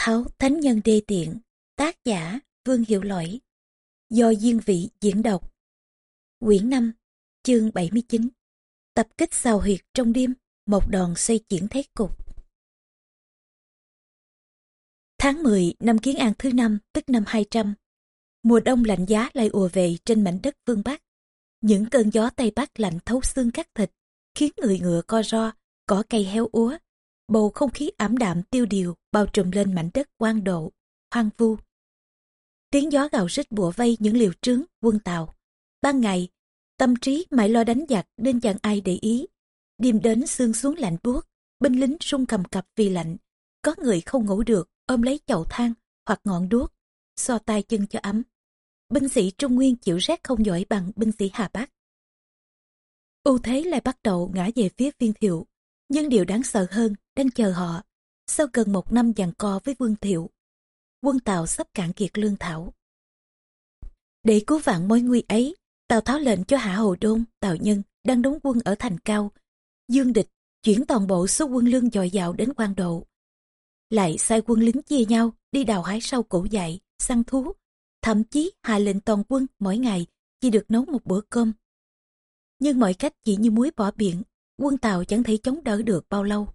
Tháo Thánh Nhân Đê Tiện Tác giả Vương Hiệu Lỗi Do Diên Vị diễn đọc. Quyển 5 Chương 79 Tập kích xào huyệt trong đêm Một đòn xoay chuyển thế cục. Tháng 10 năm Kiến An thứ năm tức năm 200 Mùa đông lạnh giá lại ùa về trên mảnh đất phương Bắc. Những cơn gió Tây Bắc lạnh thấu xương cắt thịt Khiến người ngựa co ro, cỏ cây héo úa bầu không khí ảm đạm tiêu điều bao trùm lên mảnh đất quan độ, hoang vu. Tiếng gió gào rít bùa vây những liều trướng, quân tàu. Ban ngày, tâm trí mãi lo đánh giặc nên chẳng ai để ý. Đêm đến xương xuống lạnh buốt, binh lính sung cầm cập vì lạnh. Có người không ngủ được, ôm lấy chậu than hoặc ngọn đuốc, so tay chân cho ấm. Binh sĩ Trung Nguyên chịu rét không giỏi bằng binh sĩ Hà Bắc. ưu thế lại bắt đầu ngã về phía viên thiệu. Nhưng điều đáng sợ hơn đang chờ họ. Sau gần một năm giằng co với Vương Thiệu, quân Tàu sắp cạn kiệt lương thảo. Để cứu vạn mối nguy ấy, Tào Tháo lệnh cho Hạ Hồ Đôn, Tào Nhân đang đóng quân ở thành cao. Dương địch chuyển toàn bộ số quân lương dồi dào đến quan độ. Lại sai quân lính chia nhau đi đào hái sâu cổ dại, săn thú. Thậm chí hạ lệnh toàn quân mỗi ngày chỉ được nấu một bữa cơm. Nhưng mọi cách chỉ như muối bỏ biển, quân Tàu chẳng thể chống đỡ được bao lâu.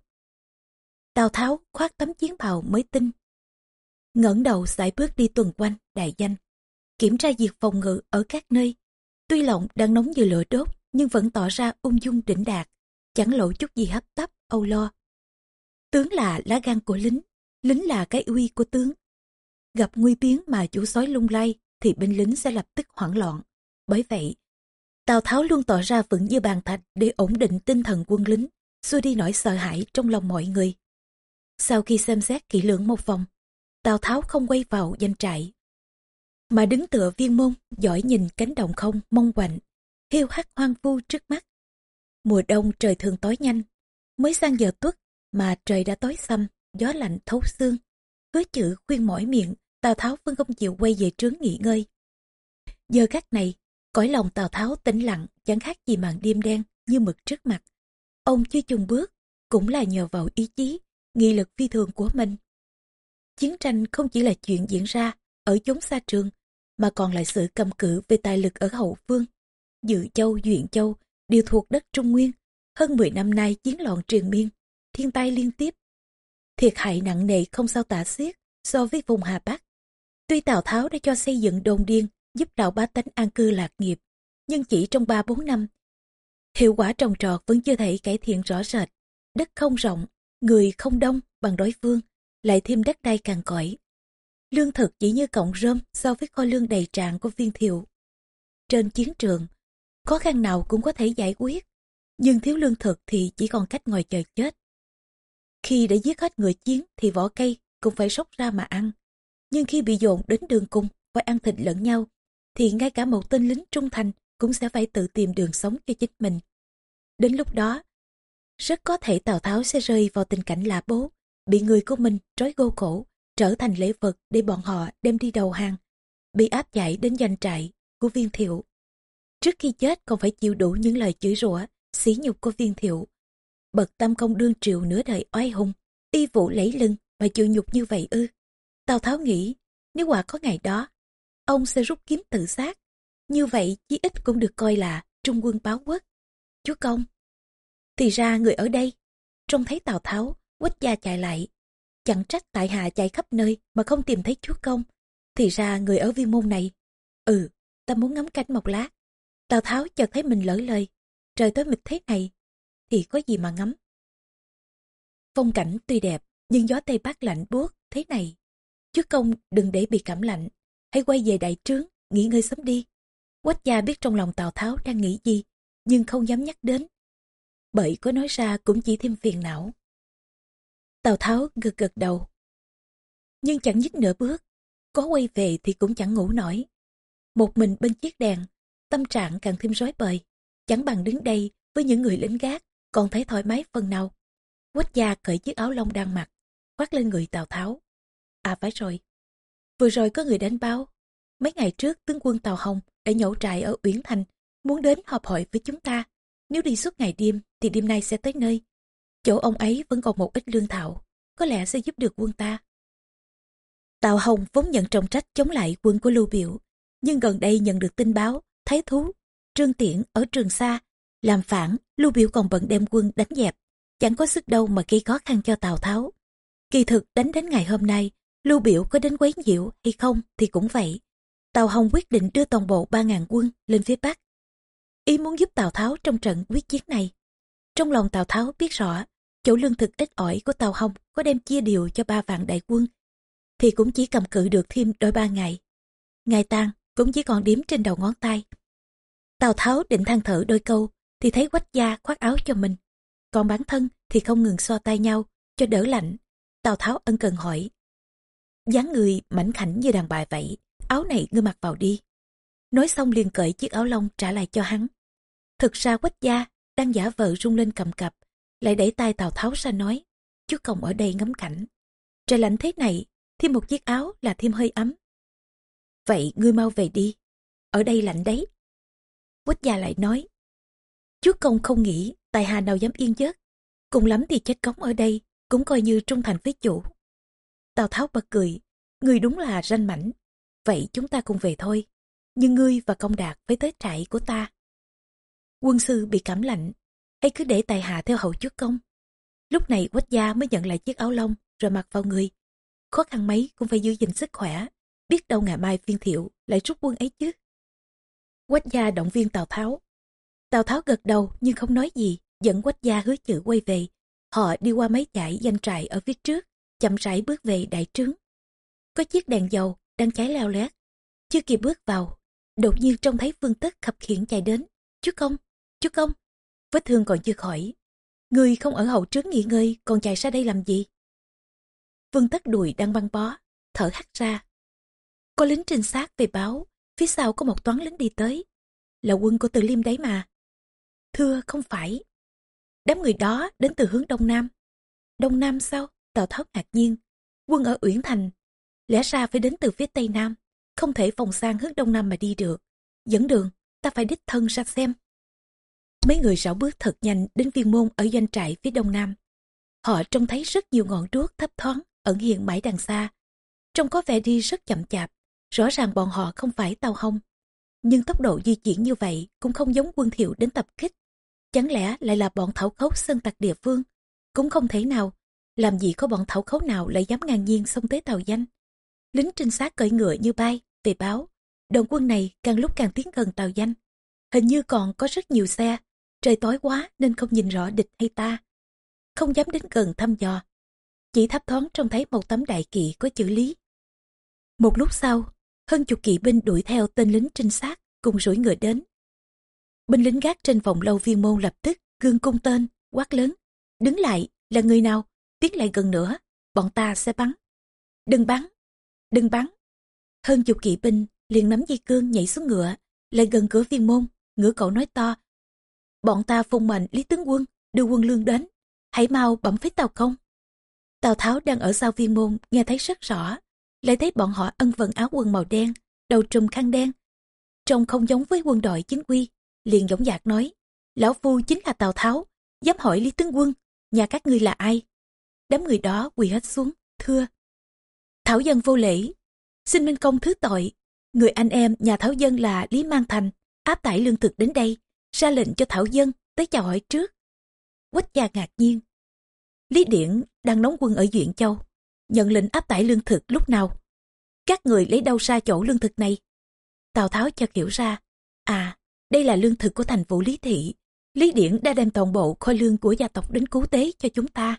Tào Tháo khoác tấm chiến bào mới tinh. ngẩng đầu sải bước đi tuần quanh đại danh, kiểm tra việc phòng ngự ở các nơi. Tuy lộng đang nóng như lửa đốt, nhưng vẫn tỏ ra ung dung đỉnh đạt, chẳng lộ chút gì hấp tấp, âu lo. Tướng là lá gan của lính, lính là cái uy của tướng. Gặp nguy biến mà chủ sói lung lay, thì binh lính sẽ lập tức hoảng loạn. Bởi vậy, Tào Tháo luôn tỏ ra vững như bàn thạch để ổn định tinh thần quân lính, xua đi nỗi sợ hãi trong lòng mọi người. Sau khi xem xét kỹ lưỡng một vòng, Tào Tháo không quay vào danh trại. Mà đứng tựa viên môn, giỏi nhìn cánh đồng không, mong quạnh, hiu hắt hoang vu trước mắt. Mùa đông trời thường tối nhanh, mới sang giờ tuất mà trời đã tối xăm, gió lạnh thấu xương. Với chữ khuyên mỏi miệng, Tào Tháo vẫn không chịu quay về trướng nghỉ ngơi. Giờ các này, cõi lòng Tào Tháo tĩnh lặng, chẳng khác gì màn đêm đen như mực trước mặt. Ông chưa chung bước, cũng là nhờ vào ý chí, nghị lực phi thường của mình. Chiến tranh không chỉ là chuyện diễn ra ở chốn xa trường, mà còn là sự cầm cự về tài lực ở hậu phương. Dự Châu, Duyện Châu đều thuộc đất Trung Nguyên. Hơn 10 năm nay chiến loạn triền miên, thiên tai liên tiếp. Thiệt hại nặng nề không sao tả xiết so với vùng Hà Bắc. Tuy Tào Tháo đã cho xây dựng đồn điên giúp đạo bá tánh an cư lạc nghiệp, nhưng chỉ trong 3-4 năm, hiệu quả trồng trọt vẫn chưa thể cải thiện rõ rệt. Đất không rộng, người không đông bằng đối phương, lại thêm đất đai càng cõi. Lương thực chỉ như cọng rơm so với kho lương đầy trạng của viên thiệu. Trên chiến trường, khó khăn nào cũng có thể giải quyết, nhưng thiếu lương thực thì chỉ còn cách ngồi chờ chết. Khi đã giết hết người chiến thì vỏ cây cũng phải sốc ra mà ăn. Nhưng khi bị dồn đến đường cung phải ăn thịt lẫn nhau, thì ngay cả một tên lính trung thành cũng sẽ phải tự tìm đường sống cho chính mình. Đến lúc đó, rất có thể Tào Tháo sẽ rơi vào tình cảnh lạ bố, bị người của mình trói gô cổ, trở thành lễ vật để bọn họ đem đi đầu hàng, bị áp giải đến doanh trại của viên thiệu. Trước khi chết còn phải chịu đủ những lời chửi rủa, xí nhục của viên thiệu. Bậc tam công đương triều nửa đời oai hùng, y vụ lấy lưng mà chịu nhục như vậy ư. Tào Tháo nghĩ, nếu quả có ngày đó, ông sẽ rút kiếm tự sát. Như vậy chí ít cũng được coi là trung quân báo quốc. Chúa công, thì ra người ở đây, trông thấy Tào Tháo, quách gia chạy lại. Chẳng trách tại hạ chạy khắp nơi mà không tìm thấy chúa công. Thì ra người ở viên môn này. Ừ, ta muốn ngắm cảnh một lát. Tào Tháo chợt thấy mình lỡ lời. Trời tối mịt thế này, thì có gì mà ngắm. Phong cảnh tuy đẹp, nhưng gió Tây Bắc lạnh buốt thế này. Chúa công đừng để bị cảm lạnh. Hãy quay về đại trướng, nghỉ ngơi sớm đi. Quách gia biết trong lòng Tào Tháo đang nghĩ gì, nhưng không dám nhắc đến bởi có nói ra cũng chỉ thêm phiền não. Tào Tháo gật gật đầu. Nhưng chẳng nhích nửa bước, có quay về thì cũng chẳng ngủ nổi. Một mình bên chiếc đèn, tâm trạng càng thêm rối bời, chẳng bằng đứng đây với những người lính gác, còn thấy thoải mái phần nào. Quách gia cởi chiếc áo lông đang mặc, khoác lên người Tào Tháo. À phải rồi, vừa rồi có người đánh báo, mấy ngày trước tướng quân tàu Hồng đã nhổ trại ở Uyển Thành, muốn đến họp hội với chúng ta. Nếu đi suốt ngày đêm thì đêm nay sẽ tới nơi. Chỗ ông ấy vẫn còn một ít lương thảo, có lẽ sẽ giúp được quân ta. Tào Hồng vốn nhận trọng trách chống lại quân của Lưu Biểu, nhưng gần đây nhận được tin báo, Thái Thú, Trương Tiễn ở Trường Sa, làm phản, Lưu Biểu còn bận đem quân đánh dẹp, chẳng có sức đâu mà gây khó khăn cho Tào Tháo. Kỳ thực đánh đến ngày hôm nay, Lưu Biểu có đến quấy nhiễu hay không thì cũng vậy. Tào Hồng quyết định đưa toàn bộ 3.000 quân lên phía Bắc. Ý muốn giúp Tào Tháo trong trận quyết chiến này. Trong lòng Tào Tháo biết rõ, chỗ lương thực ít ỏi của Tào Hồng có đem chia điều cho ba vạn đại quân, thì cũng chỉ cầm cự được thêm đôi ba ngày. Ngày tan cũng chỉ còn điếm trên đầu ngón tay. Tào Tháo định than thở đôi câu, thì thấy quách gia khoác áo cho mình. Còn bản thân thì không ngừng so tay nhau, cho đỡ lạnh. Tào Tháo ân cần hỏi dáng người mảnh khảnh như đàn bà vậy, áo này ngươi mặc vào đi. Nói xong liền cởi chiếc áo lông trả lại cho hắn. Thực ra quách gia đang giả vờ rung lên cầm cập, lại đẩy tay Tào Tháo ra nói, chú Công ở đây ngắm cảnh. Trời lạnh thế này, thêm một chiếc áo là thêm hơi ấm. Vậy ngươi mau về đi, ở đây lạnh đấy. Quách gia lại nói, chú Công không nghĩ tài hà nào dám yên giấc, cùng lắm thì chết cống ở đây, cũng coi như trung thành với chủ. Tào Tháo bật cười, ngươi đúng là ranh mảnh, vậy chúng ta cùng về thôi, nhưng ngươi và công đạt phải tới trại của ta. Quân sư bị cảm lạnh, hay cứ để tài hạ theo hậu trước công. Lúc này quách gia mới nhận lại chiếc áo lông rồi mặc vào người. Khó khăn mấy cũng phải giữ gìn sức khỏe, biết đâu ngày mai phiên thiệu lại rút quân ấy chứ. Quách gia động viên Tào Tháo. Tào Tháo gật đầu nhưng không nói gì, dẫn quách gia hứa chữ quay về. Họ đi qua mấy dãy danh trại ở phía trước, chậm rãi bước về đại trướng. Có chiếc đèn dầu đang cháy leo lét. Chưa kịp bước vào, đột nhiên trông thấy Vương Tất khập khiển chạy đến. Chú công, chú công, vết thương còn chưa khỏi. Người không ở hậu trướng nghỉ ngơi, còn chạy ra đây làm gì? Vương tất đùi đang băng bó, thở hắt ra. Có lính trinh sát về báo, phía sau có một toán lính đi tới. Là quân của Từ Liêm đấy mà. Thưa, không phải. Đám người đó đến từ hướng Đông Nam. Đông Nam sao? Tào Tháo ngạc nhiên. Quân ở Uyển Thành. Lẽ ra phải đến từ phía Tây Nam. Không thể phòng sang hướng Đông Nam mà đi được. Dẫn đường, ta phải đích thân ra xem. Mấy người rảo bước thật nhanh đến viên môn ở doanh trại phía đông nam. Họ trông thấy rất nhiều ngọn đuốc thấp thoáng ẩn hiện mãi đằng xa. Trông có vẻ đi rất chậm chạp, rõ ràng bọn họ không phải tàu hông. Nhưng tốc độ di chuyển như vậy cũng không giống quân thiệu đến tập kích. Chẳng lẽ lại là bọn thảo khấu sơn tặc địa phương? Cũng không thể nào. Làm gì có bọn thảo khấu nào lại dám ngang nhiên xông tới tàu danh. Lính trinh sát cởi ngựa như bay, về báo. Đoàn quân này càng lúc càng tiến gần tàu danh. Hình như còn có rất nhiều xe Trời tối quá nên không nhìn rõ địch hay ta. Không dám đến gần thăm dò. Chỉ thấp thoáng trông thấy một tấm đại kỵ có chữ lý. Một lúc sau, hơn chục kỵ binh đuổi theo tên lính trinh sát cùng rủi ngựa đến. Binh lính gác trên vòng lâu viên môn lập tức gương cung tên, quát lớn. Đứng lại, là người nào? Tiến lại gần nữa, bọn ta sẽ bắn. Đừng bắn, đừng bắn. Hơn chục kỵ binh liền nắm dây cương nhảy xuống ngựa, lại gần cửa viên môn, ngửa cậu nói to. Bọn ta phong mệnh lý tướng quân đưa quân lương đến. Hãy mau bẩm phế tàu không tào tháo đang ở sau viên môn nghe thấy rất rõ. Lại thấy bọn họ ân vận áo quần màu đen đầu trùm khăn đen. Trông không giống với quân đội chính quy liền dõng dạc nói. Lão phu chính là tào tháo dám hỏi lý tướng quân nhà các ngươi là ai? Đám người đó quỳ hết xuống thưa thảo dân vô lễ xin minh công thứ tội người anh em nhà thảo dân là lý mang thành áp tải lương thực đến đây ra lệnh cho Thảo Dân tới chào hỏi trước. Quách gia ngạc nhiên. Lý Điển đang đóng quân ở Duyện Châu, nhận lệnh áp tải lương thực lúc nào. Các người lấy đâu ra chỗ lương thực này? Tào Tháo cho hiểu ra. À, đây là lương thực của thành phố Lý Thị. Lý Điển đã đem toàn bộ kho lương của gia tộc đến cứu tế cho chúng ta.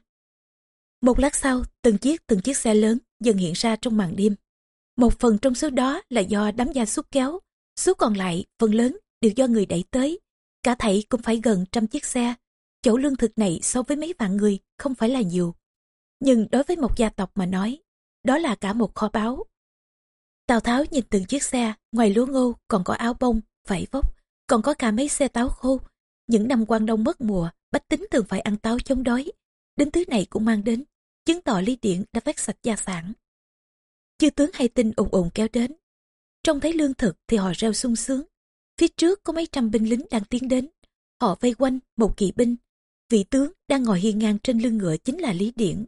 Một lát sau, từng chiếc từng chiếc xe lớn dần hiện ra trong màn đêm. Một phần trong số đó là do đám gia súc kéo, số còn lại phần lớn đều do người đẩy tới. Cả thảy cũng phải gần trăm chiếc xe. Chỗ lương thực này so với mấy vạn người không phải là nhiều. Nhưng đối với một gia tộc mà nói, đó là cả một kho báu. Tào Tháo nhìn từng chiếc xe, ngoài lúa ngô còn có áo bông, vải vóc, còn có cả mấy xe táo khô. Những năm quan đông mất mùa, bách tính thường phải ăn táo chống đói. Đến thứ này cũng mang đến, chứng tỏ Lý Điện đã vét sạch gia sản. Chư tướng hay tin ồn ồn kéo đến. Trông thấy lương thực thì họ reo sung sướng. Phía trước có mấy trăm binh lính đang tiến đến. Họ vây quanh một kỵ binh. Vị tướng đang ngồi hiên ngang trên lưng ngựa chính là Lý Điển.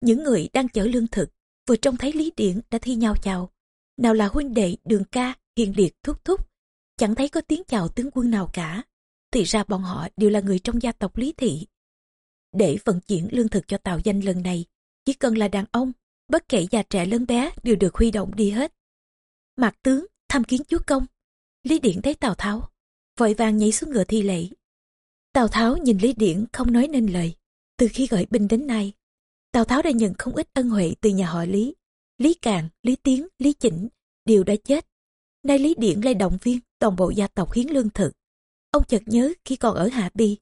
Những người đang chở lương thực vừa trông thấy Lý Điển đã thi nhau chào. Nào là huynh đệ, đường ca, hiền liệt, thúc thúc. Chẳng thấy có tiếng chào tướng quân nào cả. Thì ra bọn họ đều là người trong gia tộc Lý Thị. Để vận chuyển lương thực cho tàu danh lần này, chỉ cần là đàn ông, bất kể già trẻ lớn bé đều được huy động đi hết. Mạc tướng, tham kiến chúa công. Lý Điển thấy Tào Tháo, vội vàng nhảy xuống ngựa thi lễ. Tào Tháo nhìn Lý Điển không nói nên lời. Từ khi gửi binh đến nay, Tào Tháo đã nhận không ít ân huệ từ nhà họ Lý. Lý Càn, Lý Tiến, Lý Chỉnh đều đã chết. Nay Lý Điển lại động viên toàn bộ gia tộc hiến lương thực. Ông chợt nhớ khi còn ở Hạ Bi,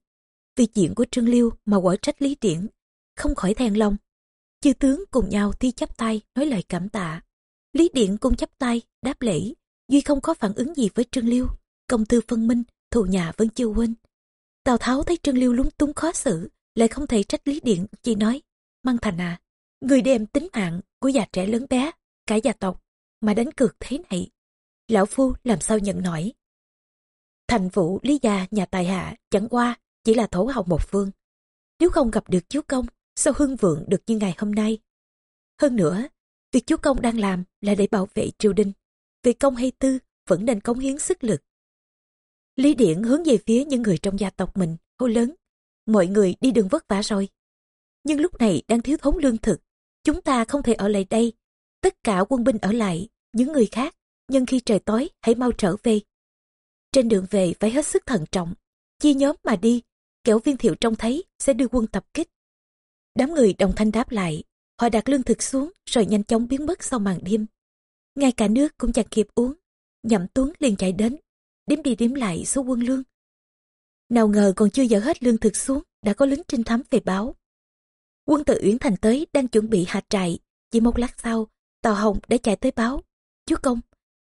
vì chuyện của Trương Liêu mà quở trách Lý Điển, không khỏi thèn lòng. Chư tướng cùng nhau thi chắp tay nói lời cảm tạ. Lý Điện cũng chắp tay, đáp lễ. Duy không có phản ứng gì với Trương Liêu. Công tư phân minh, thù nhà vẫn chưa quên. Tào Tháo thấy Trương Liêu lúng túng khó xử, lại không thể trách Lý Điện, chỉ nói, Măng Thành à, người đem tính mạng của già trẻ lớn bé, cả gia tộc, mà đánh cược thế này. Lão Phu làm sao nhận nổi. Thành vụ Lý Gia nhà tài hạ chẳng qua chỉ là thổ hồng một phương. Nếu không gặp được chúa công, sao hưng vượng được như ngày hôm nay? Hơn nữa, việc chúa công đang làm là để bảo vệ triều đình. Vì công hay tư vẫn nên cống hiến sức lực. Lý Điển hướng về phía những người trong gia tộc mình, hô lớn. Mọi người đi đường vất vả rồi. Nhưng lúc này đang thiếu thốn lương thực. Chúng ta không thể ở lại đây. Tất cả quân binh ở lại, những người khác, nhưng khi trời tối hãy mau trở về. Trên đường về phải hết sức thận trọng, chia nhóm mà đi, kẻo viên thiệu trông thấy sẽ đưa quân tập kích. Đám người đồng thanh đáp lại, họ đặt lương thực xuống rồi nhanh chóng biến mất sau màn đêm. Ngay cả nước cũng chẳng kịp uống, nhậm tuấn liền chạy đến, đếm đi đếm lại số quân lương. Nào ngờ còn chưa dỡ hết lương thực xuống, đã có lính trinh thám về báo. Quân từ Uyển Thành tới đang chuẩn bị hạ trại, chỉ một lát sau, Tàu Hồng đã chạy tới báo. Chúa công,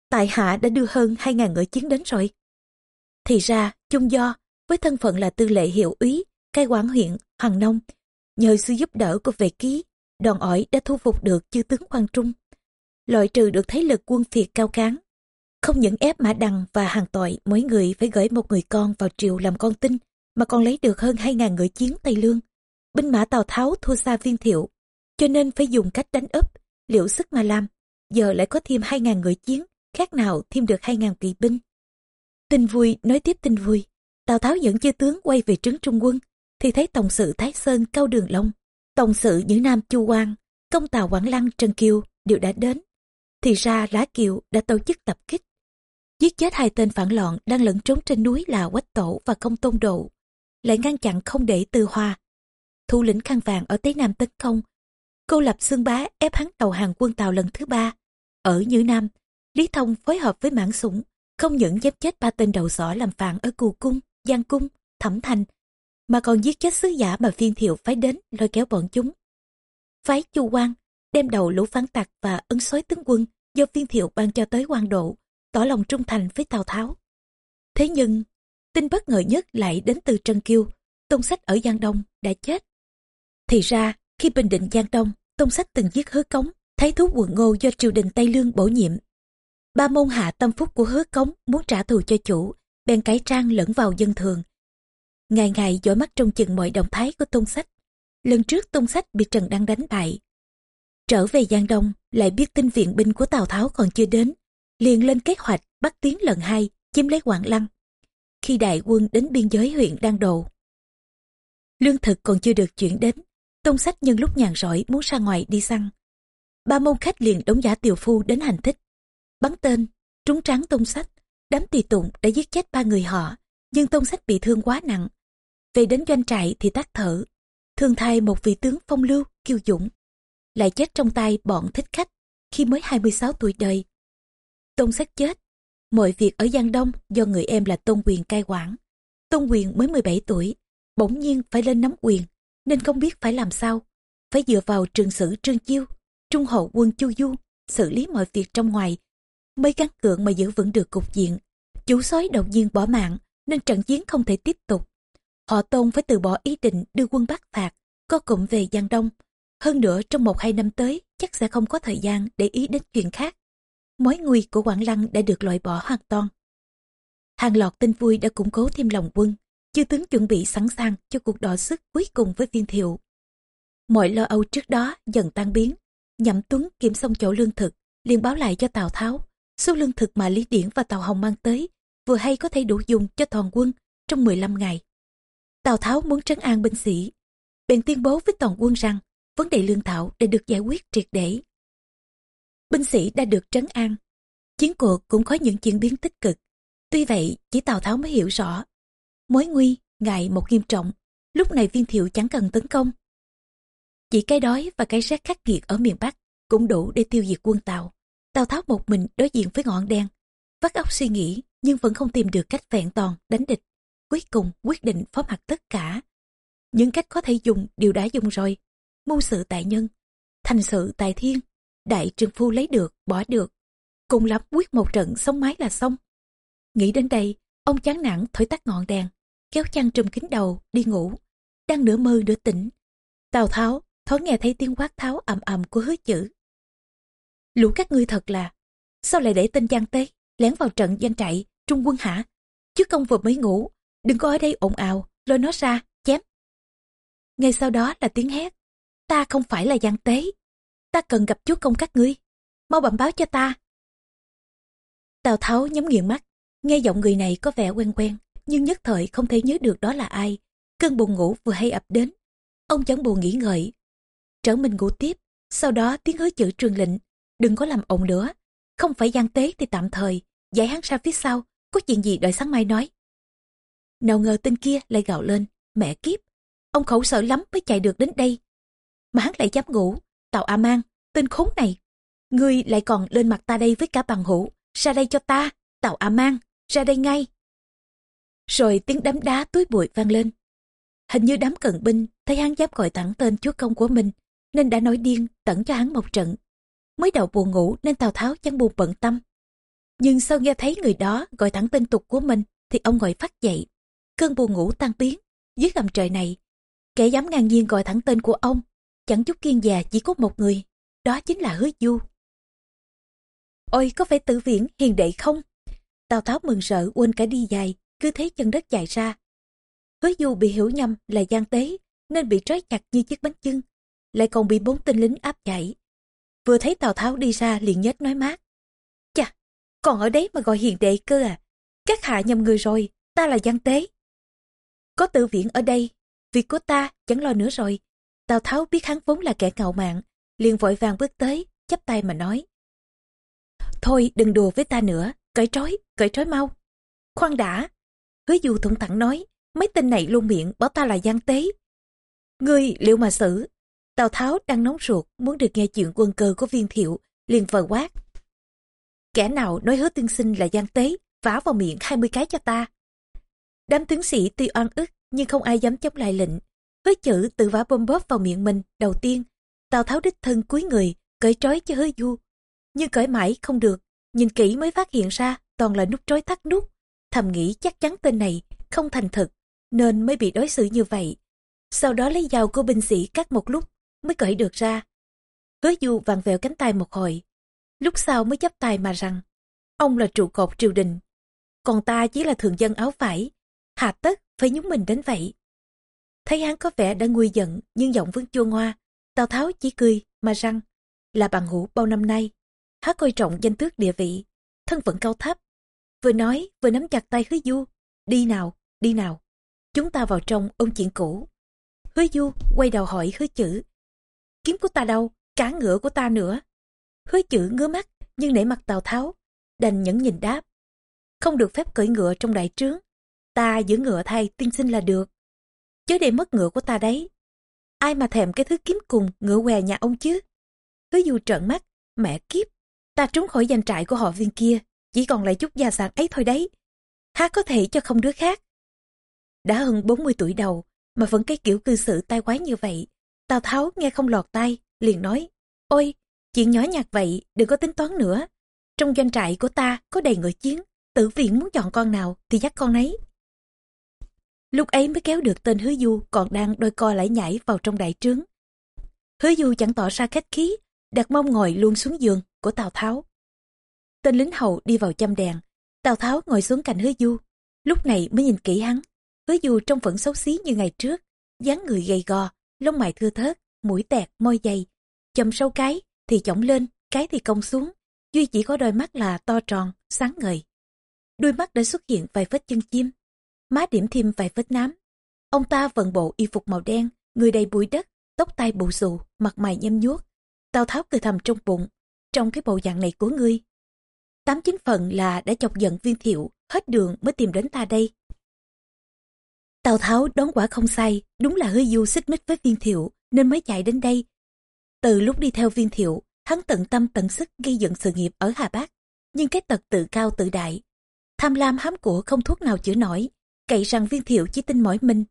tại hạ đã đưa hơn hai ngàn ngựa chiến đến rồi. Thì ra, chung do, với thân phận là tư lệ hiệu úy, cai quản huyện, Hoàng Nông, nhờ sự giúp đỡ của vệ ký, đoàn ỏi đã thu phục được chư tướng Quang Trung. Loại trừ được thế lực quân phiệt cao cán. Không những ép Mã Đằng và hàng tội mỗi người phải gửi một người con vào triều làm con tin, mà còn lấy được hơn hai ngàn ngựa chiến Tây Lương. Binh mã Tào Tháo thua xa viên thiệu, cho nên phải dùng cách đánh ấp, liệu sức mà làm. Giờ lại có thêm hai ngàn ngựa chiến, khác nào thêm được hai ngàn kỵ binh. Tin vui nói tiếp tin vui. Tào Tháo dẫn chư tướng quay về trướng trung quân, thì thấy tổng sự Thái Sơn Cao Đường Long, tổng sự nhữ Nam Chu Quang, công tào Quảng Lăng Trần Kiều đều đã đến. Thì ra Lá Kiều đã tổ chức tập kích. Giết chết hai tên phản loạn đang lẫn trốn trên núi là Quách Tổ và Công Tôn Độ, lại ngăn chặn không để từ Hoa. Thủ lĩnh khăn vàng ở Tây Nam tấn công, cô lập xương bá ép hắn đầu hàng quân tàu lần thứ ba. Ở Nhữ Nam, Lý Thông phối hợp với mãn sủng không những giết chết ba tên đầu sỏ làm phản ở Cù Cung, Giang Cung, Thẩm Thành, mà còn giết chết sứ giả mà phiên thiệu phái đến lôi kéo bọn chúng. Phái Chu Quang đem đầu lũ phản tặc và ấn xói tướng quân do phiên thiệu ban cho tới quan độ, tỏ lòng trung thành với Tào Tháo. Thế nhưng, tin bất ngờ nhất lại đến từ trần Kiêu, Tôn Sách ở Giang Đông đã chết. Thì ra, khi bình định Giang Đông, Tôn Sách từng giết hứa cống, thấy thú quận ngô do triều đình Tây Lương bổ nhiệm Ba môn hạ tâm phúc của hứa cống muốn trả thù cho chủ, bèn cải trang lẫn vào dân thường. Ngày ngày dõi mắt trong chừng mọi động thái của tôn sách. Lần trước tôn sách bị Trần Đăng đánh bại. Trở về Giang Đông, lại biết tin viện binh của Tào Tháo còn chưa đến. Liền lên kế hoạch bắt tiến lần hai, chiếm lấy Quảng Lăng. Khi đại quân đến biên giới huyện Đan Đồ. Lương thực còn chưa được chuyển đến, tôn sách nhân lúc nhàn rỗi muốn ra ngoài đi săn. Ba môn khách liền đóng giả tiều phu đến hành thích bắn tên, trúng tráng tôn sách. Đám tùy tụng đã giết chết ba người họ, nhưng tôn sách bị thương quá nặng. Về đến doanh trại thì tắt thở. Thương thay một vị tướng phong lưu, kiêu dũng. Lại chết trong tay bọn thích khách khi mới 26 tuổi đời. Tôn sách chết. Mọi việc ở Giang Đông do người em là Tôn Quyền cai quản. Tôn Quyền mới 17 tuổi, bỗng nhiên phải lên nắm quyền, nên không biết phải làm sao. Phải dựa vào trường sử Trương Chiêu, trung hậu quân Chu Du, xử lý mọi việc trong ngoài mới gắn cưỡng mà giữ vững được cục diện. Chủ sói đột nhiên bỏ mạng, nên trận chiến không thể tiếp tục. Họ tôn phải từ bỏ ý định đưa quân bắt phạt, có cụm về Giang Đông. Hơn nữa trong một hai năm tới, chắc sẽ không có thời gian để ý đến chuyện khác. Mối nguy của Quảng Lăng đã được loại bỏ hoàn toàn. Hàng loạt tin vui đã củng cố thêm lòng quân, chư tướng chuẩn bị sẵn sàng cho cuộc đọ sức cuối cùng với viên thiệu. Mọi lo âu trước đó dần tan biến, Nhậm Tuấn kiểm xong chỗ lương thực, liền báo lại cho Tào Tháo. Số lương thực mà Lý Điển và tàu Hồng mang tới, vừa hay có thể đủ dùng cho toàn quân trong 15 ngày. Tào Tháo muốn trấn an binh sĩ, bèn tuyên bố với toàn quân rằng vấn đề lương thảo đã được giải quyết triệt để. Binh sĩ đã được trấn an, chiến cuộc cũng có những chuyển biến tích cực. Tuy vậy, chỉ Tào Tháo mới hiểu rõ. Mối nguy, ngại một nghiêm trọng, lúc này viên thiệu chẳng cần tấn công. Chỉ cái đói và cái rét khắc nghiệt ở miền Bắc cũng đủ để tiêu diệt quân Tàu. Tào Tháo một mình đối diện với ngọn đen, vắt óc suy nghĩ nhưng vẫn không tìm được cách vẹn toàn đánh địch. Cuối cùng quyết định phó mặc tất cả. Những cách có thể dùng đều đã dùng rồi. Mưu sự tại nhân, thành sự tại thiên, đại trường phu lấy được, bỏ được. Cùng lắm quyết một trận sống mái là xong. Nghĩ đến đây, ông chán nản thổi tắt ngọn đèn, kéo chăn trùm kính đầu, đi ngủ. Đang nửa mơ nửa tỉnh. Tào Tháo thoáng nghe thấy tiếng quát tháo ầm ầm của hứa chữ. Lũ các ngươi thật là, sao lại để tên giang tế, lén vào trận danh trại, trung quân hả? Chứ công vừa mới ngủ, đừng có ở đây ồn ào, lôi nó ra, chém. Ngay sau đó là tiếng hét, ta không phải là giang tế, ta cần gặp chúa công các ngươi, mau bẩm báo cho ta. Tào Tháo nhắm nghiền mắt, nghe giọng người này có vẻ quen quen, nhưng nhất thời không thể nhớ được đó là ai. Cơn buồn ngủ vừa hay ập đến, ông chẳng buồn nghĩ ngợi. Trở mình ngủ tiếp, sau đó tiếng hứa chữ truyền lệnh, đừng có làm ồn nữa, không phải gian tế thì tạm thời, giải hắn ra phía sau, có chuyện gì đợi sáng mai nói. Nào ngờ tên kia lại gào lên, mẹ kiếp, ông khẩu sợ lắm mới chạy được đến đây. Mà hắn lại dám ngủ, tàu A Mang, tên khốn này. Ngươi lại còn lên mặt ta đây với cả bằng hữu, ra đây cho ta, tàu A Mang, ra đây ngay. Rồi tiếng đấm đá túi bụi vang lên. Hình như đám cận binh thấy hắn dám gọi thẳng tên chúa công của mình, nên đã nói điên tẩn cho hắn một trận. Mới đầu buồn ngủ nên Tào Tháo chẳng buồn bận tâm. Nhưng sau nghe thấy người đó gọi thẳng tên tục của mình thì ông gọi phát dậy. Cơn buồn ngủ tan biến, dưới gầm trời này. Kẻ dám ngang nhiên gọi thẳng tên của ông, chẳng chút kiên già chỉ có một người, đó chính là hứa du. Ôi có phải tử viễn hiền đệ không? Tào Tháo mừng sợ quên cả đi dài, cứ thế chân đất dài ra. Hứa du bị hiểu nhầm là gian tế, nên bị trói chặt như chiếc bánh chưng, lại còn bị bốn tên lính áp chạy. Vừa thấy Tào Tháo đi ra liền nhếch nói mát. Chà, còn ở đấy mà gọi hiền đệ cơ à? Các hạ nhầm người rồi, ta là giang tế. Có tự viện ở đây, việc của ta chẳng lo nữa rồi. Tào Tháo biết hắn vốn là kẻ ngạo mạn, liền vội vàng bước tới, chắp tay mà nói. Thôi đừng đùa với ta nữa, cởi trói, cởi trói mau. Khoan đã, hứa du thuận thẳng nói, mấy tên này luôn miệng bảo ta là giang tế. Ngươi liệu mà xử, Tào Tháo đang nóng ruột muốn được nghe chuyện quân cơ của viên thiệu, liền vờ quát. Kẻ nào nói hứa tiên sinh là gian tế, vả vào miệng 20 cái cho ta. Đám tướng sĩ tuy oan ức nhưng không ai dám chống lại lệnh. Hứa chữ tự vả bom bóp vào miệng mình đầu tiên. Tào Tháo đích thân cúi người, cởi trói cho hứa du. Nhưng cởi mãi không được, nhìn kỹ mới phát hiện ra toàn là nút trói thắt nút. Thầm nghĩ chắc chắn tên này không thành thực, nên mới bị đối xử như vậy. Sau đó lấy dao của binh sĩ cắt một lúc, mới cởi được ra. Hứa du vặn vẹo cánh tay một hồi, lúc sau mới chấp tay mà rằng, ông là trụ cột triều đình, còn ta chỉ là thường dân áo vải, hà tất phải nhúng mình đến vậy. Thấy hắn có vẻ đã nguôi giận nhưng giọng vẫn chua ngoa, Tào Tháo chỉ cười mà rằng, là bằng hữu bao năm nay, há coi trọng danh tước địa vị, thân phận cao thấp. Vừa nói vừa nắm chặt tay hứa du, đi nào, đi nào, chúng ta vào trong ôn chuyện cũ. Hứa du quay đầu hỏi hứa chữ, kiếm của ta đâu, cá ngựa của ta nữa. Hứa chữ ngứa mắt, nhưng nể mặt Tào Tháo, đành nhẫn nhìn đáp. Không được phép cưỡi ngựa trong đại trướng, ta giữ ngựa thay tiên sinh là được. Chớ để mất ngựa của ta đấy. Ai mà thèm cái thứ kiếm cùng ngựa què nhà ông chứ? Hứa du trợn mắt, mẹ kiếp, ta trốn khỏi danh trại của họ viên kia, chỉ còn lại chút gia sản ấy thôi đấy. Há có thể cho không đứa khác. Đã hơn 40 tuổi đầu, mà vẫn cái kiểu cư xử tai quái như vậy, Tào Tháo nghe không lọt tai, liền nói, ôi, chuyện nhỏ nhặt vậy, đừng có tính toán nữa. Trong doanh trại của ta có đầy ngựa chiến, tử viện muốn chọn con nào thì dắt con ấy. Lúc ấy mới kéo được tên hứa du còn đang đôi co lải nhảy vào trong đại trướng. Hứa du chẳng tỏ ra khách khí, đặt mông ngồi luôn xuống giường của Tào Tháo. Tên lính hầu đi vào chăm đèn, Tào Tháo ngồi xuống cạnh hứa du, lúc này mới nhìn kỹ hắn. Hứa du trông vẫn xấu xí như ngày trước, dáng người gầy gò, lông mày thưa thớt, mũi tẹt, môi dày, chầm sâu cái, thì chổng lên, cái thì cong xuống. Duy chỉ có đôi mắt là to tròn, sáng ngời. Đuôi mắt đã xuất hiện vài vết chân chim. Má điểm thêm vài vết nám. Ông ta vận bộ y phục màu đen, người đầy bụi đất, tóc tai bù xù, mặt mày nhem nhuốc. Tào Tháo cười thầm trong bụng, trong cái bộ dạng này của ngươi. Tám chín phần là đã chọc giận viên thiệu, hết đường mới tìm đến ta đây. Tào Tháo đón quả không sai, đúng là hứa du xích mích với viên thiệu, nên mới chạy đến đây. Từ lúc đi theo viên thiệu, hắn tận tâm tận sức gây dựng sự nghiệp ở Hà Bắc. Nhưng cái tật tự cao tự đại, tham lam hám của không thuốc nào chữa nổi, cậy rằng viên thiệu chỉ tin mỏi mình.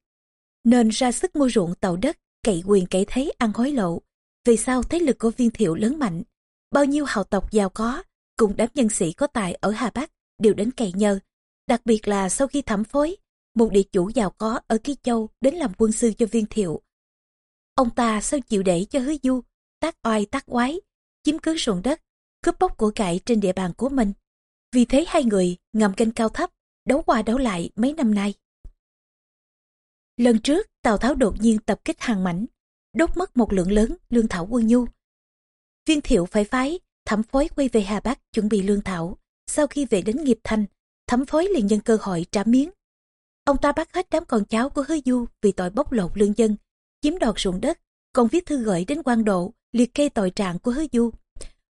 Nên ra sức mua ruộng tàu đất, cậy quyền cậy thế ăn hối lộ. Vì sao thế lực của viên thiệu lớn mạnh, bao nhiêu hào tộc giàu có, cùng đám nhân sĩ có tài ở Hà Bắc đều đến cậy nhờ. Đặc biệt là sau khi thẩm phối, một địa chủ giàu có ở Ký Châu đến làm quân sư cho viên thiệu. Ông ta sao chịu để cho hứa du, tác oai tác quái, chiếm cứ ruộng đất, cướp bóc của cải trên địa bàn của mình. Vì thế hai người ngầm kênh cao thấp, đấu qua đấu lại mấy năm nay. Lần trước, Tào Tháo đột nhiên tập kích hàng mảnh, đốt mất một lượng lớn lương thảo quân nhu. Viên thiệu phải phái, thẩm phối quay về Hà Bắc chuẩn bị lương thảo. Sau khi về đến nghiệp thành, thẩm phối liền nhân cơ hội trả miếng. Ông ta bắt hết đám con cháu của hứa du vì tội bóc lột lương dân, chiếm đoạt ruộng đất, còn viết thư gửi đến quan độ, liệt kê tội trạng của hứa du.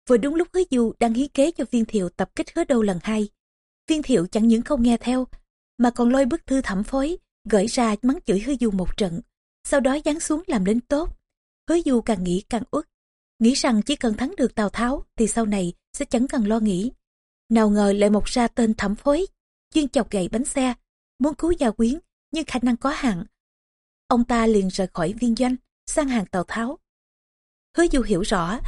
Vừa đúng lúc hứa du đang hí kế cho viên thiệu tập kích hứa đâu lần hai. Viên thiệu chẳng những không nghe theo, mà còn lôi bức thư thẩm phối, gửi ra mắng chửi hứa du một trận. Sau đó giáng xuống làm lính tốt. Hứa du càng nghĩ càng uất, nghĩ rằng chỉ cần thắng được Tào Tháo thì sau này sẽ chẳng cần lo nghĩ. Nào ngờ lại mọc ra tên thẩm phối, chuyên chọc gậy bánh xe, muốn cứu gia quyến nhưng khả năng có hạn. Ông ta liền rời khỏi viên doanh, sang hàng Tào Tháo. Hứa Du hiểu rõ,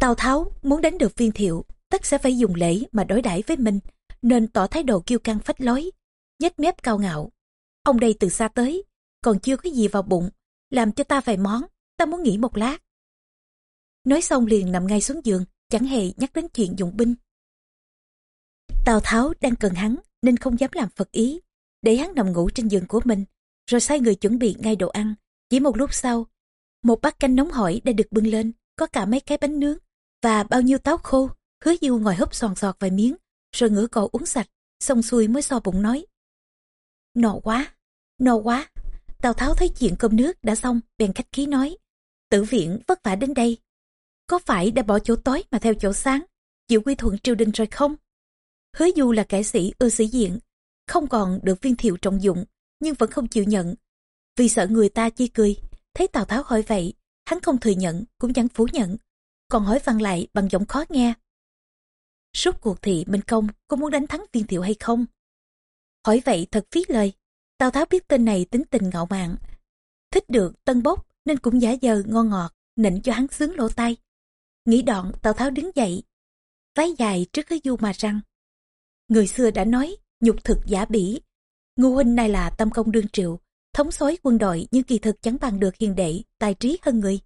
Tào Tháo muốn đánh được viên thiệu, tất sẽ phải dùng lễ mà đối đãi với mình, nên tỏ thái độ kiêu căng phách lối, nhếch mép cao ngạo. Ông đây từ xa tới, còn chưa có gì vào bụng, làm cho ta vài món, ta muốn nghỉ một lát. Nói xong liền nằm ngay xuống giường, chẳng hề nhắc đến chuyện dùng binh. Tào Tháo đang cần hắn nên không dám làm phật ý, để hắn nằm ngủ trên giường của mình, rồi sai người chuẩn bị ngay đồ ăn. Chỉ một lúc sau, một bát canh nóng hổi đã được bưng lên, có cả mấy cái bánh nướng và bao nhiêu táo khô. Hứa Du ngồi húp sòn sọt vài miếng, rồi ngửa cổ uống sạch, xong xuôi mới so bụng nói. nọ quá, nọ quá. Tào Tháo thấy chuyện cơm nước đã xong, bèn khách khí nói. Tử viện vất vả đến đây. Có phải đã bỏ chỗ tối mà theo chỗ sáng, chịu quy thuận triều đình rồi không? Hứa Du là kẻ sĩ ưa sĩ diện, không còn được viên thiệu trọng dụng, nhưng vẫn không chịu nhận. Vì sợ người ta chi cười, thấy Tào Tháo hỏi vậy, hắn không thừa nhận, cũng chẳng phủ nhận. Còn hỏi văng lại bằng giọng khó nghe. Suốt cuộc thì Minh Công có muốn đánh thắng viên thiệu hay không? Hỏi vậy thật phí lời. Tào Tháo biết tên này tính tình ngạo mạn. Thích được tân bốc nên cũng giả dờ ngon ngọt, nịnh cho hắn sướng lỗ tai. Nghĩ đoạn Tào Tháo đứng dậy, váy dài trước cái du mà răng. Người xưa đã nói, nhục thực giả bỉ. Ngô huynh này là tâm công đương triệu, thống soái quân đội nhưng kỳ thực chẳng bằng được hiền đệ, tài trí hơn người.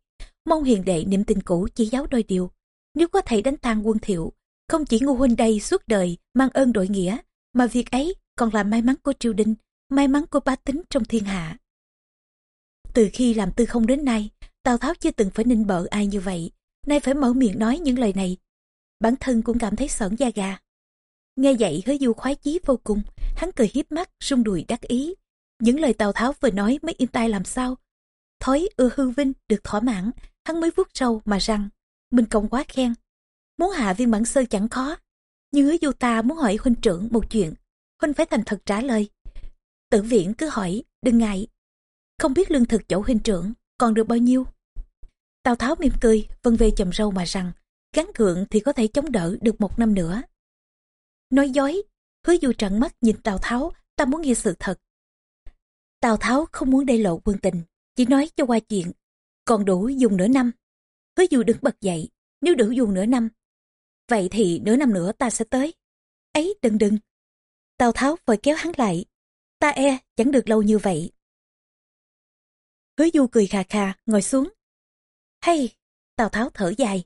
Mong hiền đệ niệm tình cũ chỉ giáo đôi điều. Nếu có thể đánh tan quân thiệu, không chỉ ngô huynh đây suốt đời mang ơn đội nghĩa, mà việc ấy còn là may mắn của triều đình, may mắn của bá tính trong thiên hạ. Từ khi làm tư không đến nay, Tào Tháo chưa từng phải nịnh bợ ai như vậy, nay phải mở miệng nói những lời này. Bản thân cũng cảm thấy sởn da gà. Nghe vậy hứa du khoái chí vô cùng, hắn cười hiếp mắt, rung đùi đắc ý. Những lời Tào Tháo vừa nói mới im tai làm sao. Thói ưa hư vinh được thỏa mãn, hắn mới vuốt râu mà rằng, mình công quá khen. Muốn hạ viên bản sơ chẳng khó, nhưng hứa du ta muốn hỏi huynh trưởng một chuyện, huynh phải thành thật trả lời. Tử viện cứ hỏi, đừng ngại. Không biết lương thực chỗ huynh trưởng, còn được bao nhiêu? Tào Tháo mỉm cười, vân về chầm râu mà rằng, gắn gượng thì có thể chống đỡ được một năm nữa. Nói dối, hứa du trận mắt nhìn Tào Tháo, ta muốn nghe sự thật. Tào Tháo không muốn để lộ quân tình, chỉ nói cho qua chuyện, còn đủ dùng nửa năm. Hứa du đứng bật dậy, nếu đủ dùng nửa năm, vậy thì nửa năm nữa ta sẽ tới. Ấy đừng đừng. Tào Tháo vội kéo hắn lại, ta e chẳng được lâu như vậy. Hứa du cười khà khà, ngồi xuống. Hay, Tào Tháo thở dài.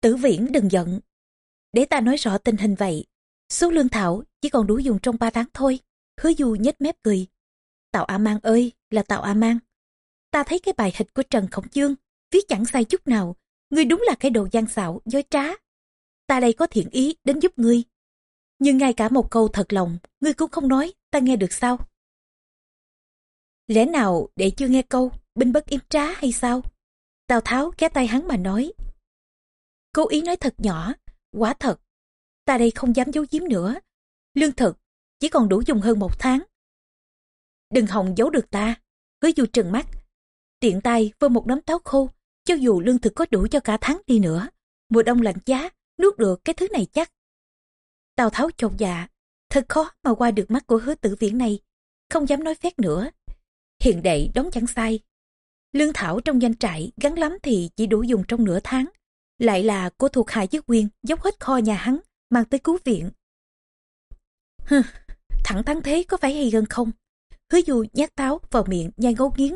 Tử viễn đừng giận, để ta nói rõ tình hình vậy. Số lương thảo chỉ còn đủ dùng trong 3 tháng thôi. Hứa du nhếch mép cười. Tào A Mang ơi, là Tào A Mang. Ta thấy cái bài hịch của Trần Khổng Dương, viết chẳng sai chút nào, ngươi đúng là cái đồ gian xạo, dối trá. Ta đây có thiện ý đến giúp ngươi. Nhưng ngay cả một câu thật lòng, ngươi cũng không nói, ta nghe được sao? Lẽ nào để chưa nghe câu, binh bất yếm trá hay sao? Tào Tháo kéo tay hắn mà nói. Cố ý nói thật nhỏ, quá thật. Ta đây không dám giấu giếm nữa. Lương thực, chỉ còn đủ dùng hơn một tháng. Đừng hòng giấu được ta. Hứa du trừng mắt. Tiện tay vơ một nắm táo khô, cho dù lương thực có đủ cho cả tháng đi nữa. Mùa đông lạnh giá, nuốt được cái thứ này chắc. Tào Tháo chột dạ, thật khó mà qua được mắt của hứa tử viễn này. Không dám nói phét nữa. Hiện đệ đóng chẳng sai. Lương thảo trong doanh trại gắn lắm thì chỉ đủ dùng trong nửa tháng. Lại là của thuộc hạ dứt quyền dốc hết kho nhà hắn, mang tới cứu viện. Hừ, thẳng thắn thế có phải hay gần không? Hứa du nhát táo vào miệng nhai ngấu nghiến.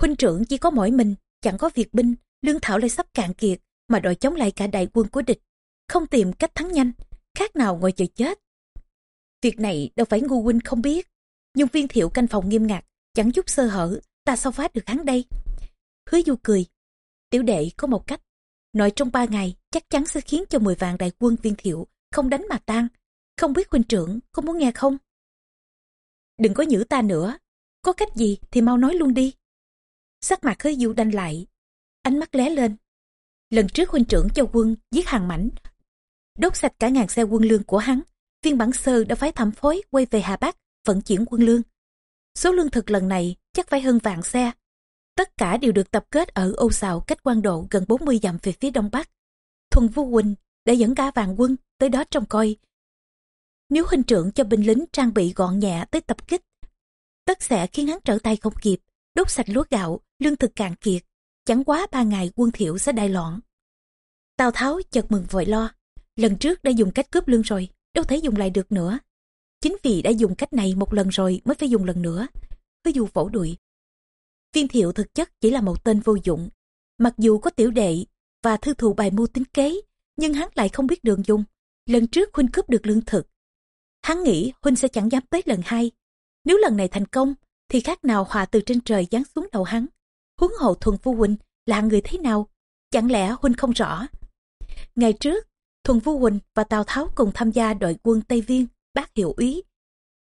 Huynh trưởng chỉ có mỗi mình, chẳng có việc binh, lương thảo lại sắp cạn kiệt, mà đòi chống lại cả đại quân của địch. Không tìm cách thắng nhanh, khác nào ngồi chờ chết. Việc này đâu phải ngu huynh không biết, nhưng viên thiệu canh phòng nghiêm ngặt, chẳng chút sơ hở, ta sao phá được hắn đây? Hứa du cười, tiểu đệ có một cách, nội trong ba ngày chắc chắn sẽ khiến cho 10 vạn đại quân viên thiệu không đánh mà tan. Không biết huynh trưởng có muốn nghe không? Đừng có nhử ta nữa, có cách gì thì mau nói luôn đi. Sắc mặt hơi du đanh lại, ánh mắt lé lên. Lần trước huynh trưởng cho quân giết hàng mảnh, đốt sạch cả ngàn xe quân lương của hắn. Viên bản sơ đã phái thẩm phối quay về Hà Bắc vận chuyển quân lương. Số lương thực lần này chắc phải hơn vạn xe. Tất cả đều được tập kết ở Âu Sào cách quan độ gần 40 dặm về phía đông bắc. Thuần Vu Quỳnh đã dẫn cả vạn quân tới đó trông coi. Nếu huynh trưởng cho binh lính trang bị gọn nhẹ tới tập kích, tất sẽ khiến hắn trở tay không kịp, đốt sạch lúa gạo, lương thực cạn kiệt. Chẳng quá ba ngày quân thiểu sẽ đại loạn. Tào Tháo chợt mừng vội lo. Lần trước đã dùng cách cướp lương rồi, đâu thể dùng lại được nữa. Chính vì đã dùng cách này một lần rồi mới phải dùng lần nữa. Với dù phổ đuổi. Viên thiệu thực chất chỉ là một tên vô dụng. Mặc dù có tiểu đệ và thư thù bài mưu tính kế, nhưng hắn lại không biết đường dùng. Lần trước Huynh cướp được lương thực. Hắn nghĩ Huynh sẽ chẳng dám tới lần hai. Nếu lần này thành công, thì khác nào hòa từ trên trời giáng xuống đầu hắn. Huống hộ thuần phu Huynh là người thế nào? Chẳng lẽ Huynh không rõ? Ngày trước, Thuần Vu Huỳnh và Tào Tháo cùng tham gia đội quân Tây Viên, bác hiệu úy.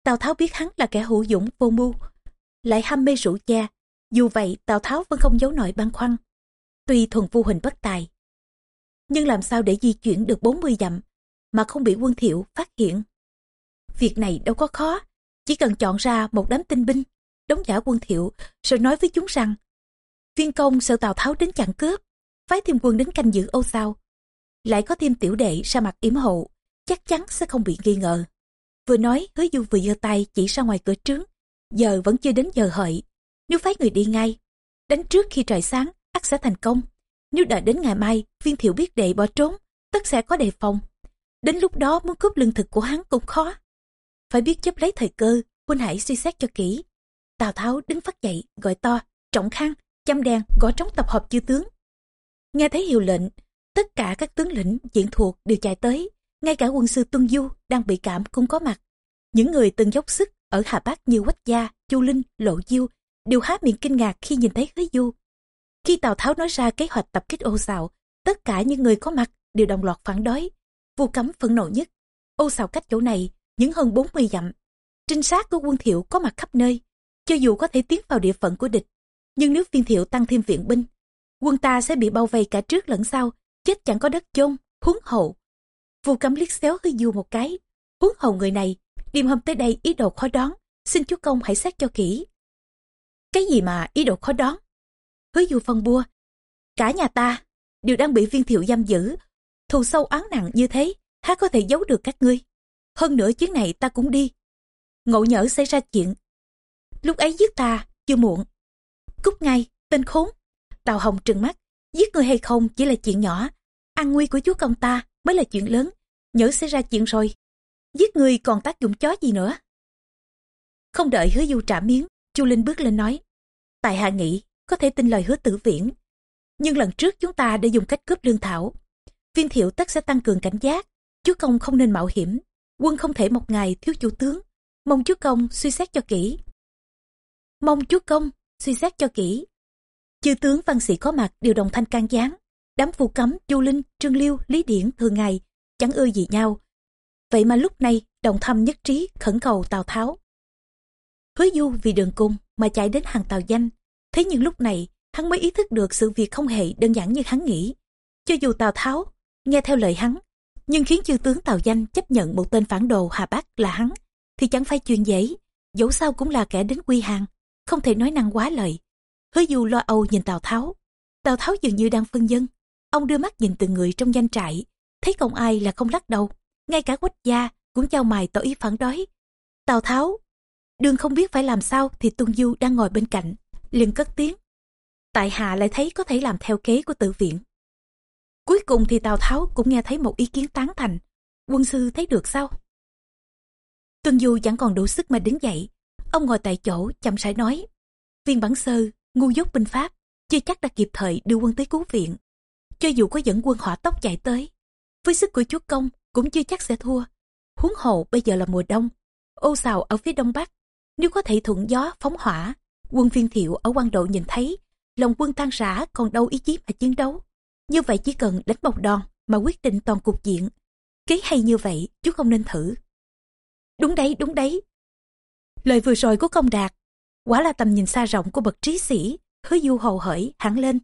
Tào Tháo biết hắn là kẻ hữu dũng vô mưu, lại ham mê rượu cha. Dù vậy, Tào Tháo vẫn không giấu nổi băn khoăn. Tuy Thuần Vu Huỳnh bất tài, nhưng làm sao để di chuyển được 40 dặm mà không bị quân thiệu phát hiện. Việc này đâu có khó, chỉ cần chọn ra một đám tinh binh, đóng giả quân thiệu, rồi nói với chúng rằng viên công sợ Tào Tháo đến chặn cướp, phái thêm quân đến canh giữ Âu Sao, lại có thêm tiểu đệ ra mặt yểm hộ, chắc chắn sẽ không bị nghi ngờ. Vừa nói, hứa du vừa giơ tay chỉ ra ngoài cửa trướng, giờ vẫn chưa đến giờ hợi. Nếu phái người đi ngay, đánh trước khi trời sáng, ắt sẽ thành công. Nếu đợi đến ngày mai, viên thiệu biết đệ bỏ trốn, tất sẽ có đề phòng. Đến lúc đó muốn cướp lương thực của hắn cũng khó. Phải biết chấp lấy thời cơ, huynh hãy suy xét cho kỹ. Tào Tháo đứng phát dậy, gọi to, trọng khang, chăm đèn, gõ trống tập hợp chư tướng. Nghe thấy hiệu lệnh, Tất cả các tướng lĩnh diện thuộc đều chạy tới, ngay cả quân sư Tuân Du đang bị cảm cũng có mặt. Những người từng dốc sức ở Hà Bắc như Quách Gia, Chu Linh, Lộ Diêu đều há miệng kinh ngạc khi nhìn thấy Hứa Du. Khi Tào Tháo nói ra kế hoạch tập kích ô xào, tất cả những người có mặt đều đồng loạt phản đối. Vu cấm phẫn nộ nhất. Ô xào cách chỗ này, những hơn 40 dặm. Trinh sát của quân thiệu có mặt khắp nơi, cho dù có thể tiến vào địa phận của địch. Nhưng nếu viên thiệu tăng thêm viện binh, quân ta sẽ bị bao vây cả trước lẫn sau, chết chẳng có đất chôn huống hậu vu cấm liếc xéo Hứa du một cái huống hậu người này đêm hôm tới đây ý đồ khó đoán xin chúa công hãy xét cho kỹ cái gì mà ý đồ khó đoán? Hứa du phân bua. Cả nhà ta đều đang bị viên thiệu giam giữ. Thù sâu oán nặng như thế, há có thể giấu được các ngươi? Hơn nữa chuyến này ta cũng đi. Ngộ nhỡ xảy ra chuyện. Lúc ấy giết ta chưa muộn. Cút ngay, tên khốn. Tào hồng trừng mắt. Giết người hay không chỉ là chuyện nhỏ. An nguy của chúa công ta mới là chuyện lớn. Nhỡ xảy ra chuyện rồi, giết người còn tác dụng chó gì nữa? Không đợi hứa du trả miếng, chu linh bước lên nói tại hạ nghĩ có thể tin lời hứa tử viễn. Nhưng lần trước chúng ta đã dùng cách cướp lương thảo. Viên thiệu tất sẽ tăng cường cảnh giác. Chúa công không nên mạo hiểm. Quân không thể một ngày thiếu chủ tướng. Mong chúa công suy xét cho kỹ. Mong chúa công suy xét cho kỹ. Chư tướng văn sĩ có mặt đều đồng thanh can gián. Đám phù cấm, Chu Linh, Trương Liêu, Lý Điển thường ngày chẳng ưa gì nhau. Vậy mà lúc này đồng thâm nhất trí khẩn cầu Tào Tháo. Hứa du vì đường cung mà chạy đến hàng tàu Danh. Thế nhưng lúc này hắn mới ý thức được sự việc không hề đơn giản như hắn nghĩ. Cho dù Tào Tháo nghe theo lời hắn, nhưng khiến chư tướng Tào Danh chấp nhận một tên phản đồ Hà Bắc là hắn, thì chẳng phải chuyện dễ. Dẫu sao cũng là kẻ đến quy hàng, không thể nói năng quá lời. Hứa du lo âu nhìn Tào Tháo. Tào Tháo dường như đang phân dân. Ông đưa mắt nhìn từng người trong danh trại, thấy không ai là không lắc đầu. Ngay cả quách gia cũng trao mài tỏ ý phản đối. Tào Tháo, đương không biết phải làm sao thì Tuân Du đang ngồi bên cạnh, liền cất tiếng. Tại hạ lại thấy có thể làm theo kế của tự viện. Cuối cùng thì Tào Tháo cũng nghe thấy một ý kiến tán thành. Quân sư thấy được sao? Tuân Du chẳng còn đủ sức mà đứng dậy. Ông ngồi tại chỗ chậm rãi nói. Viên bản sơ, ngu dốt binh pháp, chưa chắc đã kịp thời đưa quân tới cứu viện. Cho dù có dẫn quân hỏa tốc chạy tới, với sức của chúa công cũng chưa chắc sẽ thua. Huống hồ bây giờ là mùa đông, ô xào ở phía đông bắc. Nếu có thể thuận gió phóng hỏa, quân viên thiệu ở quan độ nhìn thấy, lòng quân tan rã còn đâu ý chí mà chiến đấu. Như vậy chỉ cần đánh một đòn mà quyết định toàn cục diện. Kế hay như vậy, chú không nên thử. Đúng đấy, đúng đấy. Lời vừa rồi của công đạt, quả là tầm nhìn xa rộng của bậc trí sĩ, hứa du hầu hởi hẳn lên.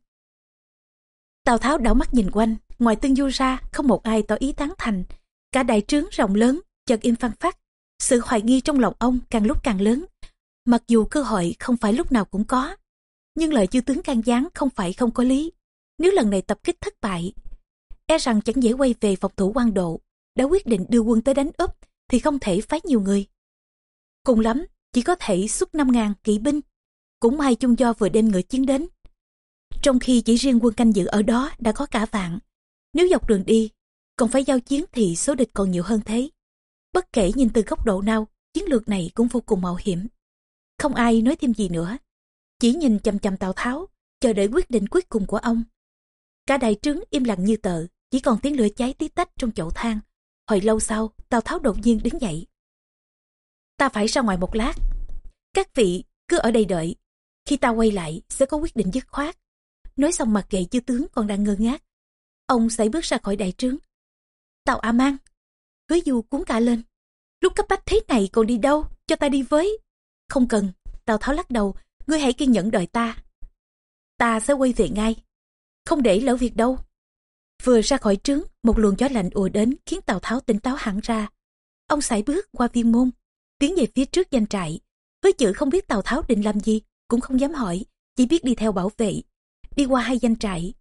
Tào Tháo đảo mắt nhìn quanh, ngoài tương du ra không một ai tỏ ý tán thành. Cả đại trướng rộng lớn, chợt im phăng phát. Sự hoài nghi trong lòng ông càng lúc càng lớn. Mặc dù cơ hội không phải lúc nào cũng có, nhưng lời chư tướng can gián không phải không có lý. Nếu lần này tập kích thất bại, e rằng chẳng dễ quay về phòng thủ quan độ, đã quyết định đưa quân tới đánh úp thì không thể phái nhiều người. Cùng lắm, chỉ có thể xuất 5.000 kỵ binh. Cũng may chung do vừa đem ngựa chiến đến. Trong khi chỉ riêng quân canh giữ ở đó đã có cả vạn. Nếu dọc đường đi, còn phải giao chiến thì số địch còn nhiều hơn thế. Bất kể nhìn từ góc độ nào, chiến lược này cũng vô cùng mạo hiểm. Không ai nói thêm gì nữa. Chỉ nhìn chầm chầm Tào Tháo, chờ đợi quyết định cuối cùng của ông. Cả đại trướng im lặng như tờ, chỉ còn tiếng lửa cháy tí tách trong chậu than. Hồi lâu sau, Tào Tháo đột nhiên đứng dậy. Ta phải ra ngoài một lát. Các vị cứ ở đây đợi. Khi ta quay lại sẽ có quyết định dứt khoát. Nói xong mặt gậy chư tướng còn đang ngơ ngác. Ông xảy bước ra khỏi đại trướng. Tào A Mang với du cuốn cả lên. Lúc cấp bách thế này còn đi đâu? Cho ta đi với. Không cần. Tào Tháo lắc đầu. Ngươi hãy kiên nhẫn đợi ta. Ta sẽ quay về ngay. Không để lỡ việc đâu. Vừa ra khỏi trướng, một luồng gió lạnh ùa đến khiến Tào Tháo tỉnh táo hẳn ra. Ông sải bước qua viên môn, tiến về phía trước danh trại. Với chữ không biết Tào Tháo định làm gì, cũng không dám hỏi, chỉ biết đi theo bảo vệ. Đi qua hai danh trại.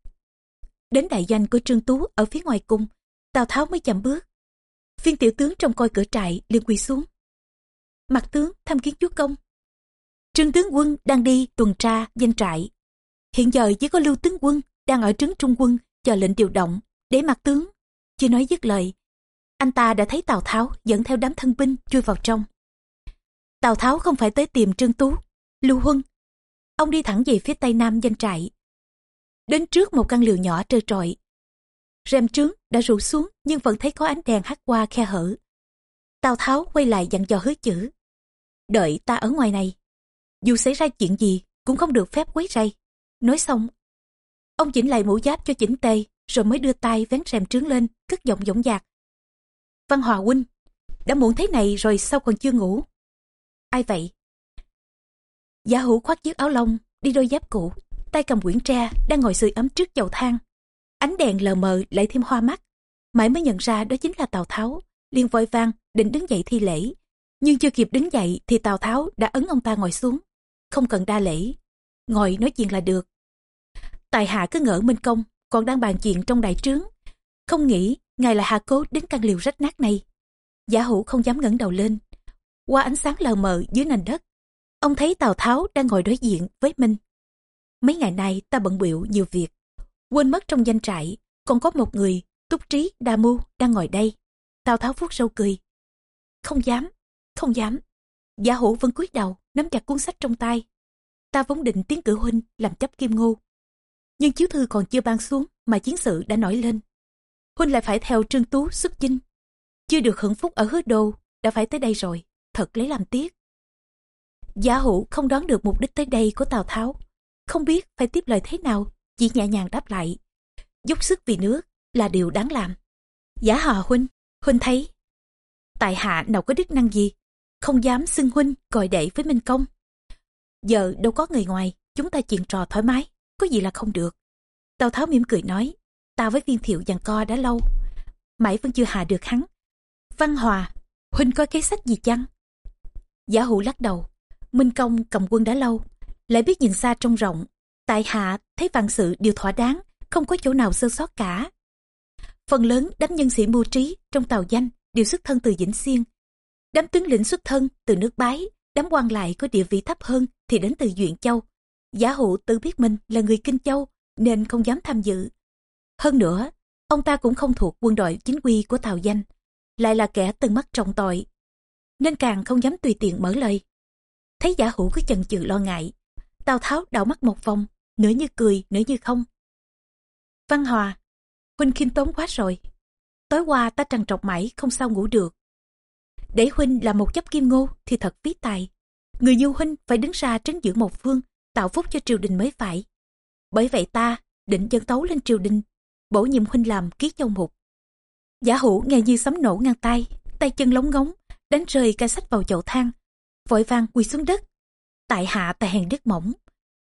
Đến đại danh của Trương Tú ở phía ngoài cung, Tào Tháo mới chậm bước. Viên tiểu tướng trong coi cửa trại liền quỳ xuống. Mặt tướng tham kiến chúa công. Trương tướng quân đang đi tuần tra danh trại. Hiện giờ chỉ có lưu tướng quân đang ở trướng trung quân chờ lệnh điều động để mặt tướng chưa nói dứt lời, anh ta đã thấy tào tháo dẫn theo đám thân binh chui vào trong tào tháo không phải tới tìm trương tú, lưu huân ông đi thẳng về phía tây nam danh trại đến trước một căn liều nhỏ trơ trọi rèm trướng đã rủ xuống nhưng vẫn thấy có ánh đèn hắt qua khe hở tào tháo quay lại dặn dò hứa chữ đợi ta ở ngoài này dù xảy ra chuyện gì cũng không được phép quấy rầy nói xong Ông chỉnh lại mũ giáp cho chỉnh tề, rồi mới đưa tay vén rèm trướng lên, cất giọng dõng dạc. Văn Hòa huynh, đã muộn thế này rồi sao còn chưa ngủ? Ai vậy? Giả hữu khoác chiếc áo lông, đi đôi giáp cũ, tay cầm quyển tre, đang ngồi sưởi ấm trước chậu than. Ánh đèn lờ mờ lại thêm hoa mắt. Mãi mới nhận ra đó chính là Tào Tháo, liền vội vang, định đứng dậy thi lễ. Nhưng chưa kịp đứng dậy thì Tào Tháo đã ấn ông ta ngồi xuống. Không cần đa lễ, ngồi nói chuyện là được. Tài hạ cứ ngỡ Minh Công còn đang bàn chuyện trong đại trướng. Không nghĩ ngài là hạ cố đến căn liều rách nát này. Giả hữu không dám ngẩng đầu lên. Qua ánh sáng lờ mờ dưới nền đất, ông thấy Tào Tháo đang ngồi đối diện với mình. Mấy ngày nay ta bận biểu nhiều việc. Quên mất trong danh trại, còn có một người, túc trí, đa mưu, đang ngồi đây. Tào Tháo vuốt râu cười. Không dám, không dám. Giả hữu vẫn cúi đầu, nắm chặt cuốn sách trong tay. Ta vốn định tiến cử huynh làm chấp kim ngô nhưng chiếu thư còn chưa ban xuống mà chiến sự đã nổi lên huynh lại phải theo trương tú xuất chinh chưa được hưởng phúc ở hứa đô đã phải tới đây rồi thật lấy làm tiếc giả hữu không đoán được mục đích tới đây của tào tháo không biết phải tiếp lời thế nào chỉ nhẹ nhàng đáp lại dốc sức vì nước là điều đáng làm. Giả hò huynh, huynh thấy. Tại hạ nào có đức năng gì, không dám xưng huynh gọi đệ với Minh Công. Giờ đâu có người ngoài, chúng ta chuyện trò thoải mái, có gì là không được. Tào Tháo mỉm cười nói, ta với viên thiệu giằng co đã lâu, mãi vẫn chưa hạ được hắn. Văn Hòa, huynh có kế sách gì chăng? Giả hữu lắc đầu, Minh Công cầm quân đã lâu, lại biết nhìn xa trông rộng. Tại hạ thấy vạn sự đều thỏa đáng, không có chỗ nào sơ sót cả. Phần lớn đám nhân sĩ mưu trí trong tàu danh đều xuất thân từ Vĩnh Xuyên. Đám tướng lĩnh xuất thân từ nước Bái, đám quan lại có địa vị thấp hơn thì đến từ Duyện Châu. Giả hủ tự biết mình là người Kinh Châu nên không dám tham dự. Hơn nữa, ông ta cũng không thuộc quân đội chính quy của tàu danh, lại là kẻ từng mắc trọng tội, nên càng không dám tùy tiện mở lời. Thấy giả hủ cứ chần chừ lo ngại, Tào Tháo đảo mắt một vòng, nửa như cười, nửa như không. Văn Hòa, Huynh khiêm tốn quá rồi. Tối qua ta trằn trọc mãi không sao ngủ được. Để Huynh là một chấp kim ngô thì thật phí tài. Người như Huynh phải đứng ra trấn giữ một phương, tạo phúc cho triều đình mới phải. Bởi vậy ta định dân tấu lên triều đình, bổ nhiệm Huynh làm ký châu mục. Giả hữu nghe như sấm nổ ngang tay, tay chân lóng ngóng, đánh rơi ca sách vào chậu than, vội vàng quỳ xuống đất. Tại hạ tại hèn đất mỏng,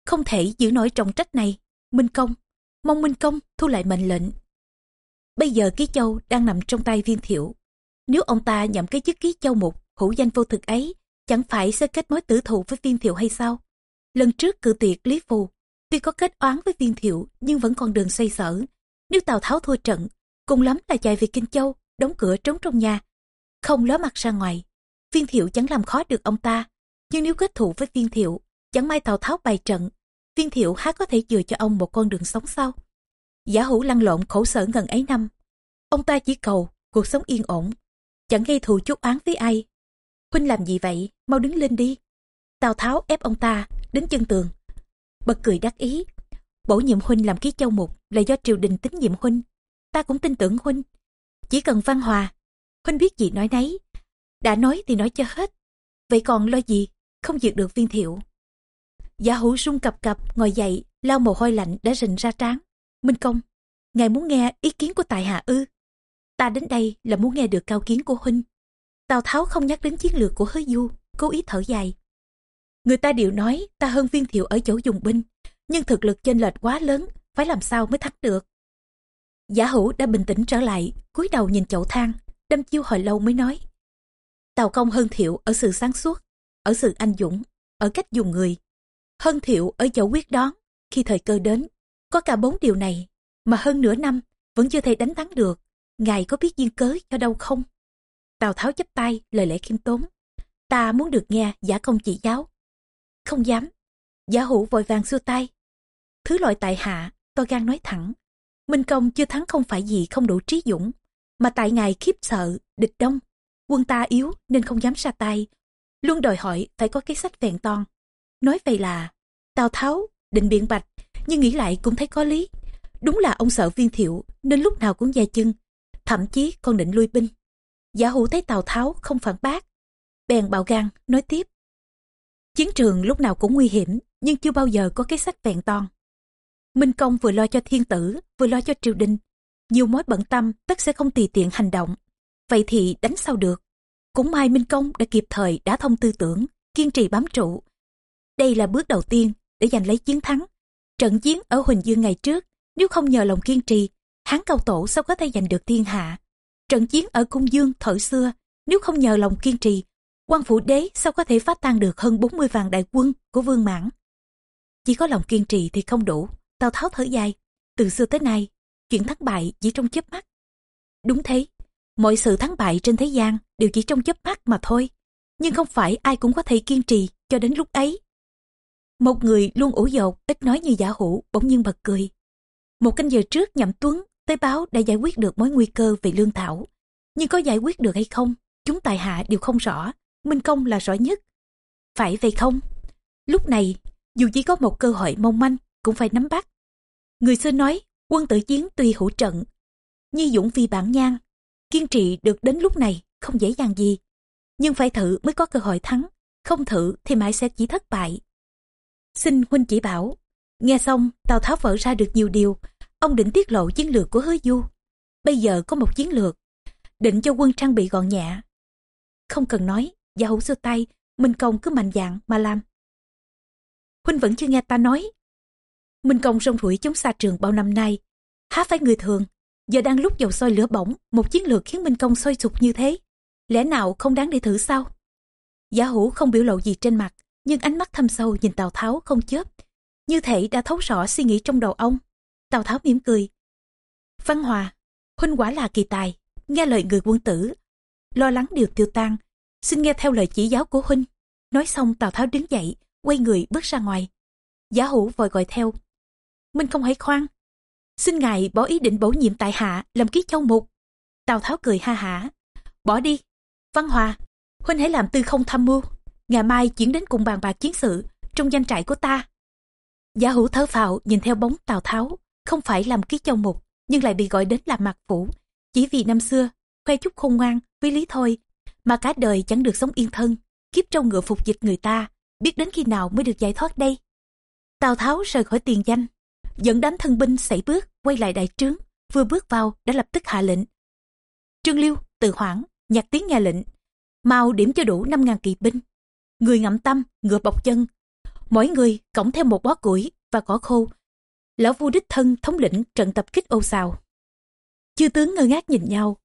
không thể giữ nổi trọng trách này. Minh công, mong Minh công thu lại mệnh lệnh. Bây giờ ký châu đang nằm trong tay viên thiệu. Nếu ông ta nhậm cái chức ký châu mục, hữu danh vô thực ấy, chẳng phải sẽ kết mối tử thù với viên thiệu hay sao? Lần trước cự tuyệt Lý Phù, tuy có kết oán với viên thiệu nhưng vẫn còn đường xoay sở. Nếu Tào Tháo thua trận, cùng lắm là chạy về Kinh Châu, đóng cửa trống trong nhà, không ló mặt ra ngoài. Viên thiệu chẳng làm khó được ông ta, nhưng nếu kết thù với viên thiệu, chẳng may Tào Tháo bày trận, viên thiệu há có thể chừa cho ông một con đường sống sao? Giả hữu lăn lộn khổ sở ngần ấy năm. Ông ta chỉ cầu cuộc sống yên ổn, chẳng gây thù chút oán với ai. Huynh làm gì vậy, mau đứng lên đi. Tào Tháo ép ông ta đến chân tường. Bật cười đắc ý, bổ nhiệm Huynh làm ký châu mục là do triều đình tín nhiệm Huynh. Ta cũng tin tưởng Huynh. Chỉ cần văn hòa, Huynh biết gì nói nấy. Đã nói thì nói cho hết. Vậy còn lo gì, không diệt được viên thiệu. Giả hữu sung cập cập ngồi dậy, lau mồ hôi lạnh đã rình ra trán. Minh Công, ngài muốn nghe ý kiến của tại hạ ư? Ta đến đây là muốn nghe được cao kiến của huynh. Tào Tháo không nhắc đến chiến lược của hứa du, cố ý thở dài. Người ta đều nói ta hơn viên thiệu ở chỗ dùng binh, nhưng thực lực chênh lệch quá lớn, phải làm sao mới thắng được. Giả hữu đã bình tĩnh trở lại, cúi đầu nhìn chậu thang đâm chiêu hồi lâu mới nói. Tào công hơn thiệu ở sự sáng suốt, ở sự anh dũng, ở cách dùng người. Hơn thiệu ở chỗ quyết đoán, khi thời cơ đến, có cả bốn điều này, mà hơn nửa năm vẫn chưa thể đánh thắng được. Ngài có biết duyên cớ cho đâu không? Tào Tháo chấp tay, lời lẽ khiêm tốn. Ta muốn được nghe giả công chỉ giáo. Không dám. Giả hữu vội vàng xua tay. Thứ loại tại hạ, to gan nói thẳng. Minh công chưa thắng không phải gì không đủ trí dũng, mà tại ngài khiếp sợ, địch đông. Quân ta yếu nên không dám ra tay. Luôn đòi hỏi phải có cái sách vẹn toàn Nói vậy là, Tào Tháo định biện bạch nhưng nghĩ lại cũng thấy có lý. Đúng là ông sợ viên thiệu, nên lúc nào cũng dè chân, thậm chí còn định lui binh. Giả hữu thấy Tào Tháo không phản bác, bèn bạo gan, nói tiếp. Chiến trường lúc nào cũng nguy hiểm, nhưng chưa bao giờ có cái sách vẹn toàn Minh Công vừa lo cho thiên tử, vừa lo cho triều đình. Nhiều mối bận tâm tất sẽ không tùy tiện hành động. Vậy thì đánh sao được? Cũng may Minh Công đã kịp thời đã thông tư tưởng, kiên trì bám trụ. Đây là bước đầu tiên để giành lấy chiến thắng. Trận chiến ở Huỳnh Dương ngày trước, nếu không nhờ lòng kiên trì, hán cao tổ sao có thể giành được thiên hạ. Trận chiến ở Cung Dương thời xưa, nếu không nhờ lòng kiên trì, quan phủ đế sao có thể phá tan được hơn 40 vạn đại quân của Vương Mãn. Chỉ có lòng kiên trì thì không đủ, Tào Tháo thở dài. Từ xưa tới nay, chuyện thắng bại chỉ trong chớp mắt. Đúng thế, mọi sự thắng bại trên thế gian đều chỉ trong chớp mắt mà thôi. Nhưng không phải ai cũng có thể kiên trì cho đến lúc ấy. Một người luôn ủ dột, ít nói như giả hủ, bỗng nhiên bật cười. Một canh giờ trước nhậm tuấn tới báo đã giải quyết được mối nguy cơ về lương thảo. Nhưng có giải quyết được hay không, chúng tài hạ đều không rõ. Minh công là rõ nhất. Phải vậy không? Lúc này, dù chỉ có một cơ hội mong manh, cũng phải nắm bắt. Người xưa nói, quân tử chiến tuy hữu trận, như dũng vì bản nhang Kiên trì được đến lúc này không dễ dàng gì. Nhưng phải thử mới có cơ hội thắng. Không thử thì mãi sẽ chỉ thất bại xin huynh chỉ bảo nghe xong tào tháo vỡ ra được nhiều điều ông định tiết lộ chiến lược của hứa du. Bây giờ có một chiến lược, định cho quân trang bị gọn nhẹ. Không cần nói, giả hữu xưa tay, Minh Công cứ mạnh dạng mà làm. Huynh vẫn chưa nghe ta nói. Minh Công rong ruổi chống xa trường bao năm nay. Há phải người thường, giờ đang lúc dầu sôi lửa bỏng, một chiến lược khiến Minh Công sôi sục như thế. Lẽ nào không đáng để thử sao? Giả hữu không biểu lộ gì trên mặt, nhưng ánh mắt thâm sâu nhìn Tào Tháo không chớp. Như thể đã thấu rõ suy nghĩ trong đầu ông. Tào Tháo mỉm cười. Văn Hòa, huynh quả là kỳ tài, nghe lời người quân tử. Lo lắng điều tiêu tan, xin nghe theo lời chỉ giáo của huynh. Nói xong Tào Tháo đứng dậy, quay người bước ra ngoài. Giả hữu vội gọi theo. Minh không hãy khoan. Xin ngài bỏ ý định bổ nhiệm tại hạ làm ký châu mục. Tào Tháo cười ha hả. Bỏ đi. Văn Hòa, huynh hãy làm tư không tham mưu. Ngày mai chuyển đến cùng bàn bạc chiến sự trong danh trại của ta. Giả hữu thở phào nhìn theo bóng Tào Tháo, không phải làm ký châu mục, nhưng lại bị gọi đến làm mặt phủ. Chỉ vì năm xưa, khoe chút khôn ngoan, với lý thôi, mà cả đời chẳng được sống yên thân, kiếp trong ngựa phục dịch người ta, biết đến khi nào mới được giải thoát đây. Tào Tháo rời khỏi tiền danh, dẫn đám thân binh xảy bước quay lại đại trướng, vừa bước vào đã lập tức hạ lệnh. Trương Liêu, Từ Hoảng, nhạc tiếng nghe lệnh, mau điểm cho đủ năm ngàn kỵ binh. Người ngậm tâm, ngựa bọc chân, mỗi người cõng theo một bó củi và cỏ khô. Lão vua đích thân thống lĩnh trận tập kích ô xào. Chư tướng ngơ ngác nhìn nhau,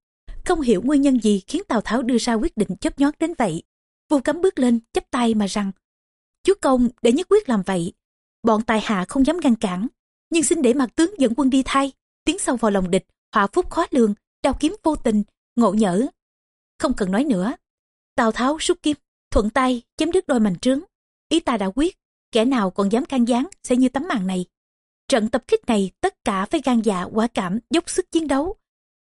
không hiểu nguyên nhân gì khiến Tào Tháo đưa ra quyết định chấp nhót đến vậy. Vua cấm bước lên, chắp tay mà rằng, Chúa công để nhất quyết làm vậy. Bọn tài hạ không dám ngăn cản, nhưng xin để mặt tướng dẫn quân đi thay, tiến sâu vào lòng địch, họa phúc khó lường, đao kiếm vô tình, ngộ nhỡ. Không cần nói nữa. Tào Tháo rút kiếm, thuận tay, chém đứt đôi mảnh trướng. Ý ta đã quyết, kẻ nào còn dám can gián sẽ như tấm màn này. Trận tập kích này tất cả phải gan dạ quả cảm dốc sức chiến đấu.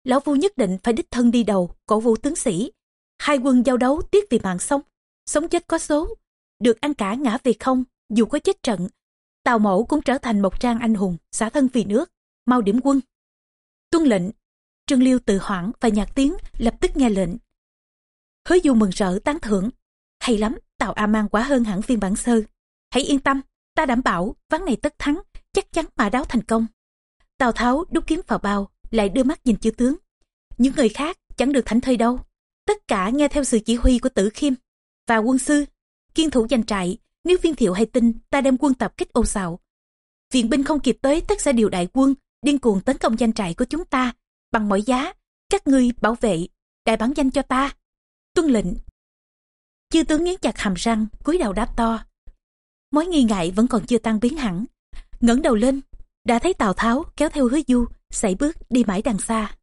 Lão Vu nhất định phải đích thân đi đầu, cổ vũ tướng sĩ. Hai quân giao đấu tiếc vì mạng sống. Sống chết có số. Được ăn cả ngã về không, dù có chết trận. Tào mẫu cũng trở thành một trang anh hùng, xả thân vì nước. Mau điểm quân. Tuân lệnh. Trương Liêu tự hoãn và nhạc tiếng lập tức nghe lệnh. Hứa du mừng rỡ tán thưởng. Hay lắm, Tào A Mang quá hơn hẳn phiên bản sơ. Hãy yên tâm, ta đảm bảo ván này tất thắng, chắc chắn mà đáo thành công. Tào Tháo đút kiếm vào bao, lại đưa mắt nhìn chư tướng. Những người khác chẳng được thảnh thơi đâu. Tất cả nghe theo sự chỉ huy của tử khiêm và quân sư, kiên thủ giành trại. Nếu viên thiệu hay tin, ta đem quân tập kích ô xạo. Viện binh không kịp tới tất sẽ điều đại quân, điên cuồng tấn công danh trại của chúng ta. Bằng mọi giá, các ngươi bảo vệ, đại bản danh cho ta. Tuân lệnh. Chư tướng nghiến chặt hàm răng, cúi đầu đáp to. Mối nghi ngại vẫn còn chưa tan biến hẳn. ngẩng đầu lên, đã thấy Tào Tháo kéo theo hứa du, sải bước đi mãi đằng xa.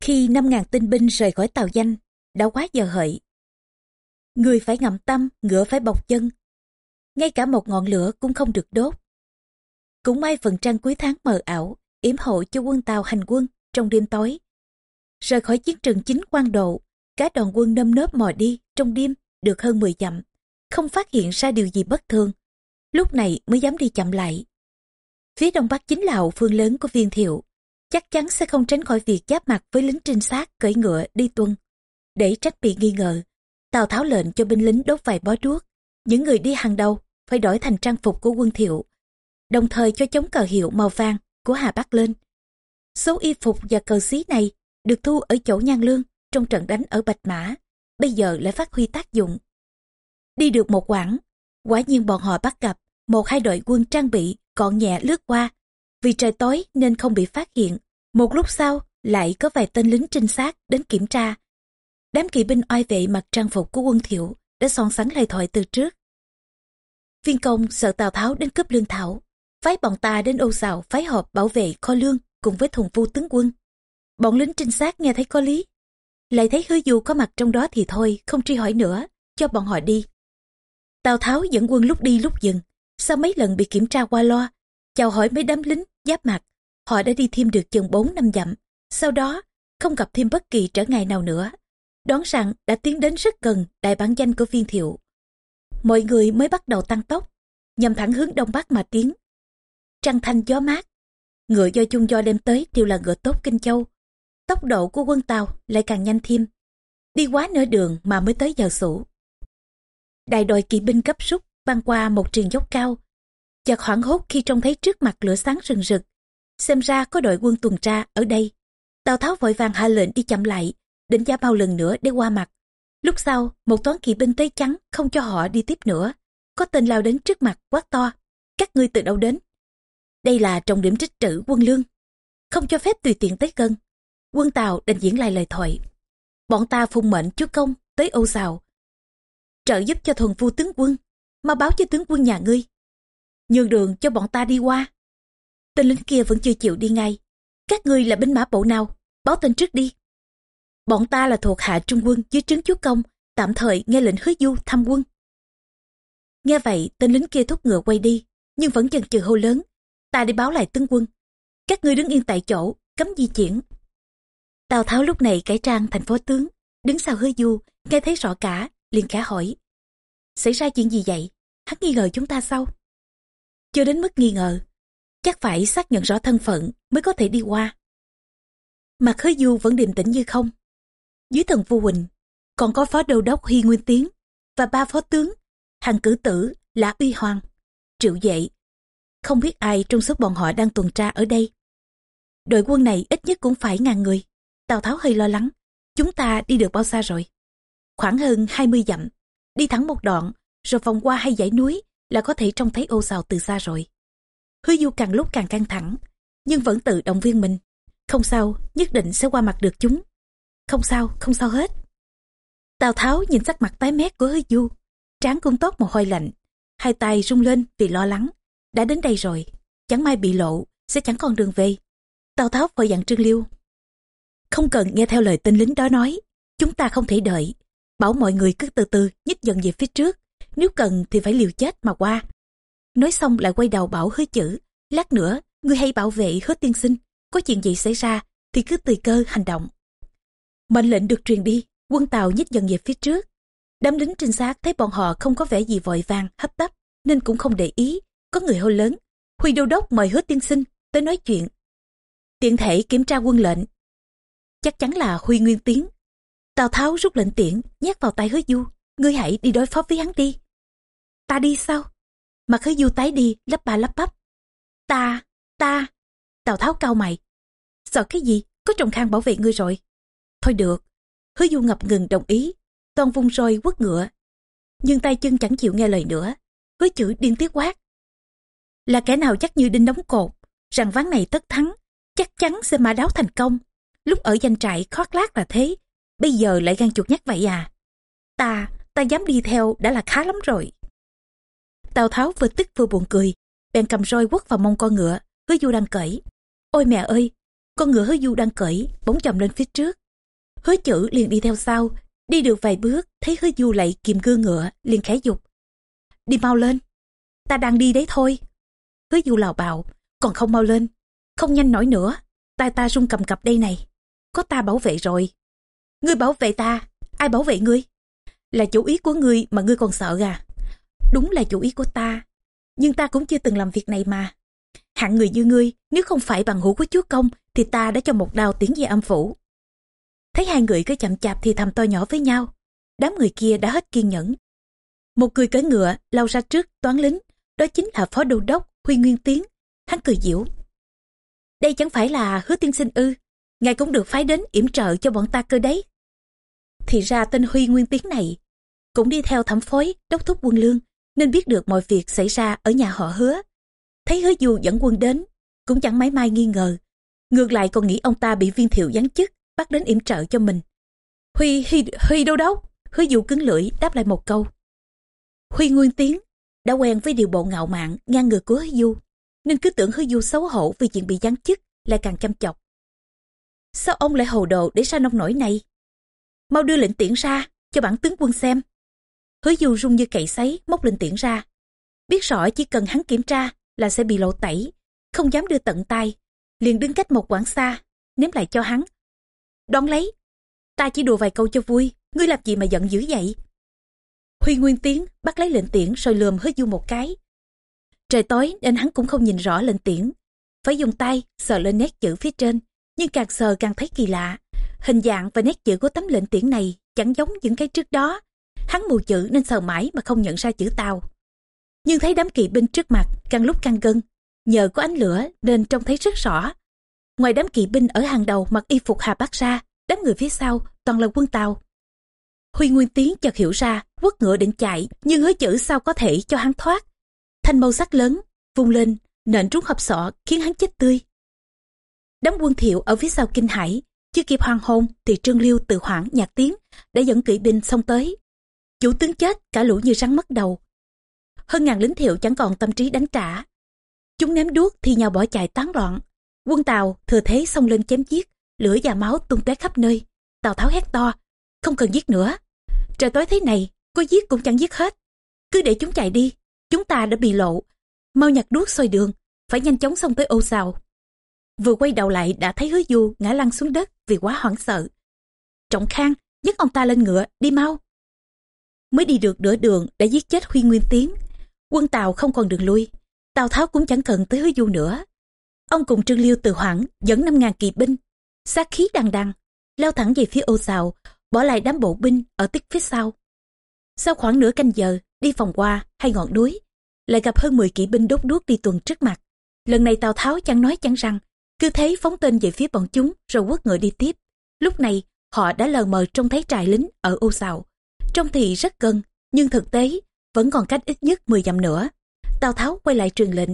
Khi năm ngàn tinh binh rời khỏi Tàu Danh, đã quá giờ hợi. Người phải ngậm tâm, ngựa phải bọc chân. Ngay cả một ngọn lửa cũng không được đốt. Cũng may phần trăng cuối tháng mờ ảo, yểm hộ cho quân Tàu hành quân trong đêm tối. Rời khỏi chiến trường chính quan độ, cả đoàn quân nâm nớp mò đi trong đêm được hơn 10 dặm, không phát hiện ra điều gì bất thường. Lúc này mới dám đi chậm lại. Phía đông bắc chính là hậu phương lớn của viên thiệu, chắc chắn sẽ không tránh khỏi việc giáp mặt với lính trinh sát cưỡi ngựa đi tuân. Để trách bị nghi ngờ, Tào Tháo lệnh cho binh lính đốt vài bó đuốc. Những người đi hàng đầu phải đổi thành trang phục của quân thiệu, đồng thời cho chống cờ hiệu màu vàng của Hà Bắc lên. Số y phục và cờ xí này được thu ở chỗ Nhan Lương trong trận đánh ở Bạch Mã, bây giờ lại phát huy tác dụng. Đi được một quãng, quả nhiên bọn họ bắt gặp một hai đội quân trang bị còn nhẹ lướt qua. Vì trời tối nên không bị phát hiện. Một lúc sau, lại có vài tên lính trinh sát đến kiểm tra. Đám kỵ binh oai vệ mặc trang phục của quân thiệu đã son sánh lời thoại từ trước. Viên công sợ Tào Tháo đến cướp lương thảo, phái bọn ta đến ô xào phái họp bảo vệ kho lương cùng với thùng phu tướng quân. Bọn lính trinh sát nghe thấy có lý. Lại thấy hứa du có mặt trong đó thì thôi, không truy hỏi nữa, cho bọn họ đi. Tào Tháo dẫn quân lúc đi lúc dừng, sau mấy lần bị kiểm tra qua loa, chào hỏi mấy đám lính, giáp mặt, họ đã đi thêm được chừng 4 năm dặm. Sau đó, không gặp thêm bất kỳ trở ngại nào nữa. Đoán rằng đã tiến đến rất gần đại bản danh của viên thiệu. Mọi người mới bắt đầu tăng tốc, nhằm thẳng hướng đông bắc mà tiến. Trăng thanh gió mát, ngựa do chung do đem tới đều là ngựa tốt kinh châu. Tốc độ của quân Tàu lại càng nhanh thêm. Đi quá nửa đường mà mới tới giờ sủ. Đại đội kỵ binh cấp rút băng qua một trường dốc cao. chợt hoảng hốt khi trông thấy trước mặt lửa sáng rừng rực. Xem ra có đội quân tuần tra ở đây. Tào Tháo vội vàng hạ lệnh đi chậm lại, định giá bao lần nữa để qua mặt. Lúc sau, một toán kỵ binh tới trắng không cho họ đi tiếp nữa. Có tên lao đến trước mặt quát to. Các ngươi từ đâu đến? Đây là trọng điểm trích trữ quân lương. Không cho phép tùy tiện tới gần. Quân Tàu đành diễn lại lời thoại. Bọn ta phụng mệnh chúa công tới Âu Sào. Trợ giúp cho thuần phu tướng quân. mà báo cho tướng quân nhà ngươi. Nhường đường cho bọn ta đi qua. Tên lính kia vẫn chưa chịu đi ngay. Các ngươi là binh mã bộ nào? Báo tên trước đi. Bọn ta là thuộc hạ trung quân dưới trướng chúa công, tạm thời nghe lệnh hứa du thăm quân. Nghe vậy, tên lính kia thúc ngựa quay đi, nhưng vẫn chần chừ hô lớn. Ta đi báo lại tướng quân. Các ngươi đứng yên tại chỗ, cấm di chuyển. Tào Tháo lúc này cải trang thành phó tướng, đứng sau hứa du, nghe thấy rõ cả, liền khả hỏi. Xảy ra chuyện gì vậy? Hắn nghi ngờ chúng ta sao? Chưa đến mức nghi ngờ, chắc phải xác nhận rõ thân phận mới có thể đi qua. Mặt hứa du vẫn điềm tĩnh như không. Dưới thần vua Huỳnh, còn có phó đô đốc Huy Nguyên Tiến và ba phó tướng, hàng cử tử là Uy Hoàng, Triệu Dệ. Không biết ai trong số bọn họ đang tuần tra ở đây. Đội quân này ít nhất cũng phải ngàn người. Tào Tháo hơi lo lắng. Chúng ta đi được bao xa rồi? Khoảng hơn 20 dặm. Đi thẳng một đoạn, rồi vòng qua hai dãy núi là có thể trông thấy ô Sào từ xa rồi. Hứa du càng lúc càng căng thẳng, nhưng vẫn tự động viên mình. Không sao, nhất định sẽ qua mặt được chúng. Không sao, không sao hết. Tào Tháo nhìn sắc mặt tái mét của hứa du, trán cũng tốt một hơi lạnh, hai tay rung lên vì lo lắng. Đã đến đây rồi, chẳng may bị lộ, sẽ chẳng còn đường về. Tào Tháo vội dặn Trương Liêu. Không cần nghe theo lời tên lính đó nói, chúng ta không thể đợi. Bảo mọi người cứ từ từ nhích dần về phía trước, nếu cần thì phải liều chết mà qua. Nói xong lại quay đầu bảo hứa chữ, lát nữa, ngươi hay bảo vệ hứa tiên sinh, có chuyện gì xảy ra thì cứ tùy cơ hành động. Mệnh lệnh được truyền đi, quân tàu nhích dần về phía trước. Đám lính trinh sát thấy bọn họ không có vẻ gì vội vàng, hấp tấp, nên cũng không để ý. Có người hô lớn, Huy đô đốc mời hứa tiên sinh tới nói chuyện. Tiện thể kiểm tra quân lệnh. Chắc chắn là Huy Nguyên Tiến. Tào Tháo rút lệnh tiễn, nhét vào tay hứa du. Ngươi hãy đi đối phó với hắn đi. Ta đi sao? Mặt hứa du tái đi, lắp ba lắp bắp. Ta, ta. Tào Tháo cao mày. Sợ cái gì? Có trọng khang bảo vệ ngươi rồi. Thôi được. Hứa du ngập ngừng đồng ý. Toàn vùng roi quất ngựa. Nhưng tay chân chẳng chịu nghe lời nữa. Hứa chữ điên tiết quát. Là kẻ nào chắc như đinh đóng cột. Rằng ván này tất thắng. Chắc chắn sẽ mã đáo thành công. Lúc ở danh trại khót lát là thế. Bây giờ lại gan chuột nhắc vậy à. Ta, ta dám đi theo đã là khá lắm rồi. Tào Tháo vừa tức vừa buồn cười. Bèn cầm roi quất vào mông con ngựa. Hứa du đang cởi. Ôi mẹ ơi, con ngựa hứa du đang cởi, bóng chồng lên phía trước. Hứa chữ liền đi theo sau, đi được vài bước, thấy hứa du lại kìm gương ngựa, liền khẽ dục. Đi mau lên, ta đang đi đấy thôi. Hứa du lào bạo, còn không mau lên, không nhanh nổi nữa, tay ta rung cầm cập đây này, có ta bảo vệ rồi. Ngươi bảo vệ ta, ai bảo vệ ngươi? Là chủ ý của ngươi mà ngươi còn sợ à? Đúng là chủ ý của ta, nhưng ta cũng chưa từng làm việc này mà. Hạng người như ngươi, nếu không phải bằng hữu của chúa công, thì ta đã cho một đao tiến về âm phủ. Thấy hai người cứ chậm chạp thì thầm to nhỏ với nhau. Đám người kia đã hết kiên nhẫn. Một người cưỡi ngựa lao ra trước toán lính, đó chính là phó đô đốc Huy Nguyên Tiến. Hắn cười diễu. Đây chẳng phải là hứa tiên sinh ư. Ngài cũng được phái đến yểm trợ cho bọn ta cơ đấy. Thì ra tên Huy Nguyên Tiến này cũng đi theo thẩm phối đốc thúc quân lương nên biết được mọi việc xảy ra ở nhà họ hứa. Thấy hứa du dẫn quân đến, cũng chẳng mấy mai nghi ngờ. Ngược lại còn nghĩ ông ta bị viên thiệu giáng chức, bắt đến yểm trợ cho mình. Huy, Huy, Huy đâu đâu? Hứa du cứng lưỡi đáp lại một câu. Huy Nguyên Tiến đã quen với điều bộ ngạo mạn, ngang ngược của Hứa du, nên cứ tưởng Hứa du xấu hổ vì chuyện bị giáng chức, lại càng chăm chọc. Sao ông lại hồ đồ để ra nông nổi này? Mau đưa lệnh tiễn ra, cho bản tướng quân xem. Hứa du rung như cậy sấy, móc lệnh tiễn ra. Biết rõ chỉ cần hắn kiểm tra là sẽ bị lộ tẩy, không dám đưa tận tay, liền đứng cách một quãng xa, ném lại cho hắn. Đón lấy, ta chỉ đùa vài câu cho vui, ngươi làm gì mà giận dữ vậy? Huy Nguyên Tiến bắt lấy lệnh tiễn rồi lườm hứa du một cái. Trời tối nên hắn cũng không nhìn rõ lệnh tiễn, phải dùng tay sờ lên nét chữ phía trên, nhưng càng sờ càng thấy kỳ lạ. Hình dạng và nét chữ của tấm lệnh tiễn này chẳng giống những cái trước đó. Hắn mù chữ nên sờ mãi mà không nhận ra chữ tàu. nhưng thấy đám kỵ binh trước mặt càng lúc càng gần nhờ có ánh lửa nên trông thấy rất rõ ngoài đám kỵ binh ở hàng đầu mặc y phục hà bát ra đám người phía sau toàn là quân tàu huy nguyên tiến chợt hiểu ra quất ngựa định chạy nhưng hứa chữ sao có thể cho hắn thoát thanh màu sắc lớn vung lên, nện trúng hộp sọ khiến hắn chết tươi đám quân thiệu ở phía sau kinh hải, chưa kịp hoang hôn thì trương liêu từ hoảng nhạc tiếng, đã dẫn kỵ binh xông tới. Chủ tướng chết, cả lũ như rắn mất đầu. Hơn ngàn lính thiệu chẳng còn tâm trí đánh trả. Chúng ném đuốc thì nhào bỏ chạy tán loạn. Quân tàu thừa thế xông lên chém giết, lửa và máu tung tóe khắp nơi. Tào tháo hét to, không cần giết nữa. Trời tối thế này, có giết cũng chẳng giết hết. Cứ để chúng chạy đi, chúng ta đã bị lộ. Mau nhặt đuốc soi đường, phải nhanh chóng xông tới ô xào vừa quay đầu lại đã thấy hứa du ngã lăn xuống đất vì quá hoảng sợ. Trọng khang, nhấc ông ta lên ngựa, đi mau. Mới đi được nửa đường đã giết chết huy nguyên tiến. Quân tàu không còn đường lui. Tào tháo cũng chẳng cần tới hứa du nữa. Ông cùng trương liêu từ hoảng dẫn năm ngàn kỵ binh, sát khí đằng đằng, lao thẳng về phía ô xào, bỏ lại đám bộ binh ở tích phía sau. Sau khoảng nửa canh giờ, đi vòng qua hai ngọn núi, lại gặp hơn 10 kỵ binh đốt đuốc đi tuần trước mặt. Lần này tào tháo chẳng nói chẳng rằng cứ thế phóng tên về phía bọn chúng, rồi quất ngựa đi tiếp. Lúc này, họ đã lờ mờ trông thấy trại lính ở ô xào trông thì rất gần, nhưng thực tế vẫn còn cách ít nhất 10 dặm nữa. Tào tháo quay lại truyền lệnh.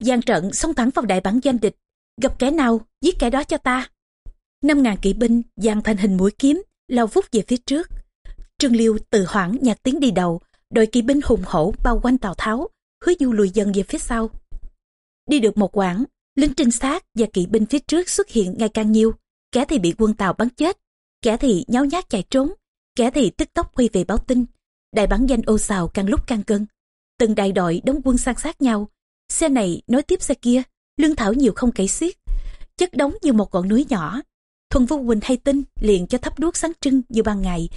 Giang trận xông thẳng vào đại bản doanh địch. Gặp kẻ nào, giết kẻ đó cho ta. Năm ngàn kỵ binh dàn thành hình mũi kiếm, lao vút về phía trước. Trương liêu từ hoảng nhạc tiếng đi đầu, đội kỵ binh hùng hổ bao quanh tào tháo, hứa du lùi dần về phía sau. Đi được một quãng lính trinh sát và kỵ binh phía trước xuất hiện ngày càng nhiều. Kẻ thì bị quân tàu bắn chết, kẻ thì nháo nhác chạy trốn, kẻ thì tức tốc quay về báo tin. Đại bản danh ô xào càng lúc càng cân từng đại đội đóng quân san sát nhau. Xe này nối tiếp xe kia, lương thảo nhiều không kể xiết, chất đóng như một ngọn núi nhỏ. Thuần vũ quỳnh hay tin liền cho thắp đuốc sáng trưng như ban ngày.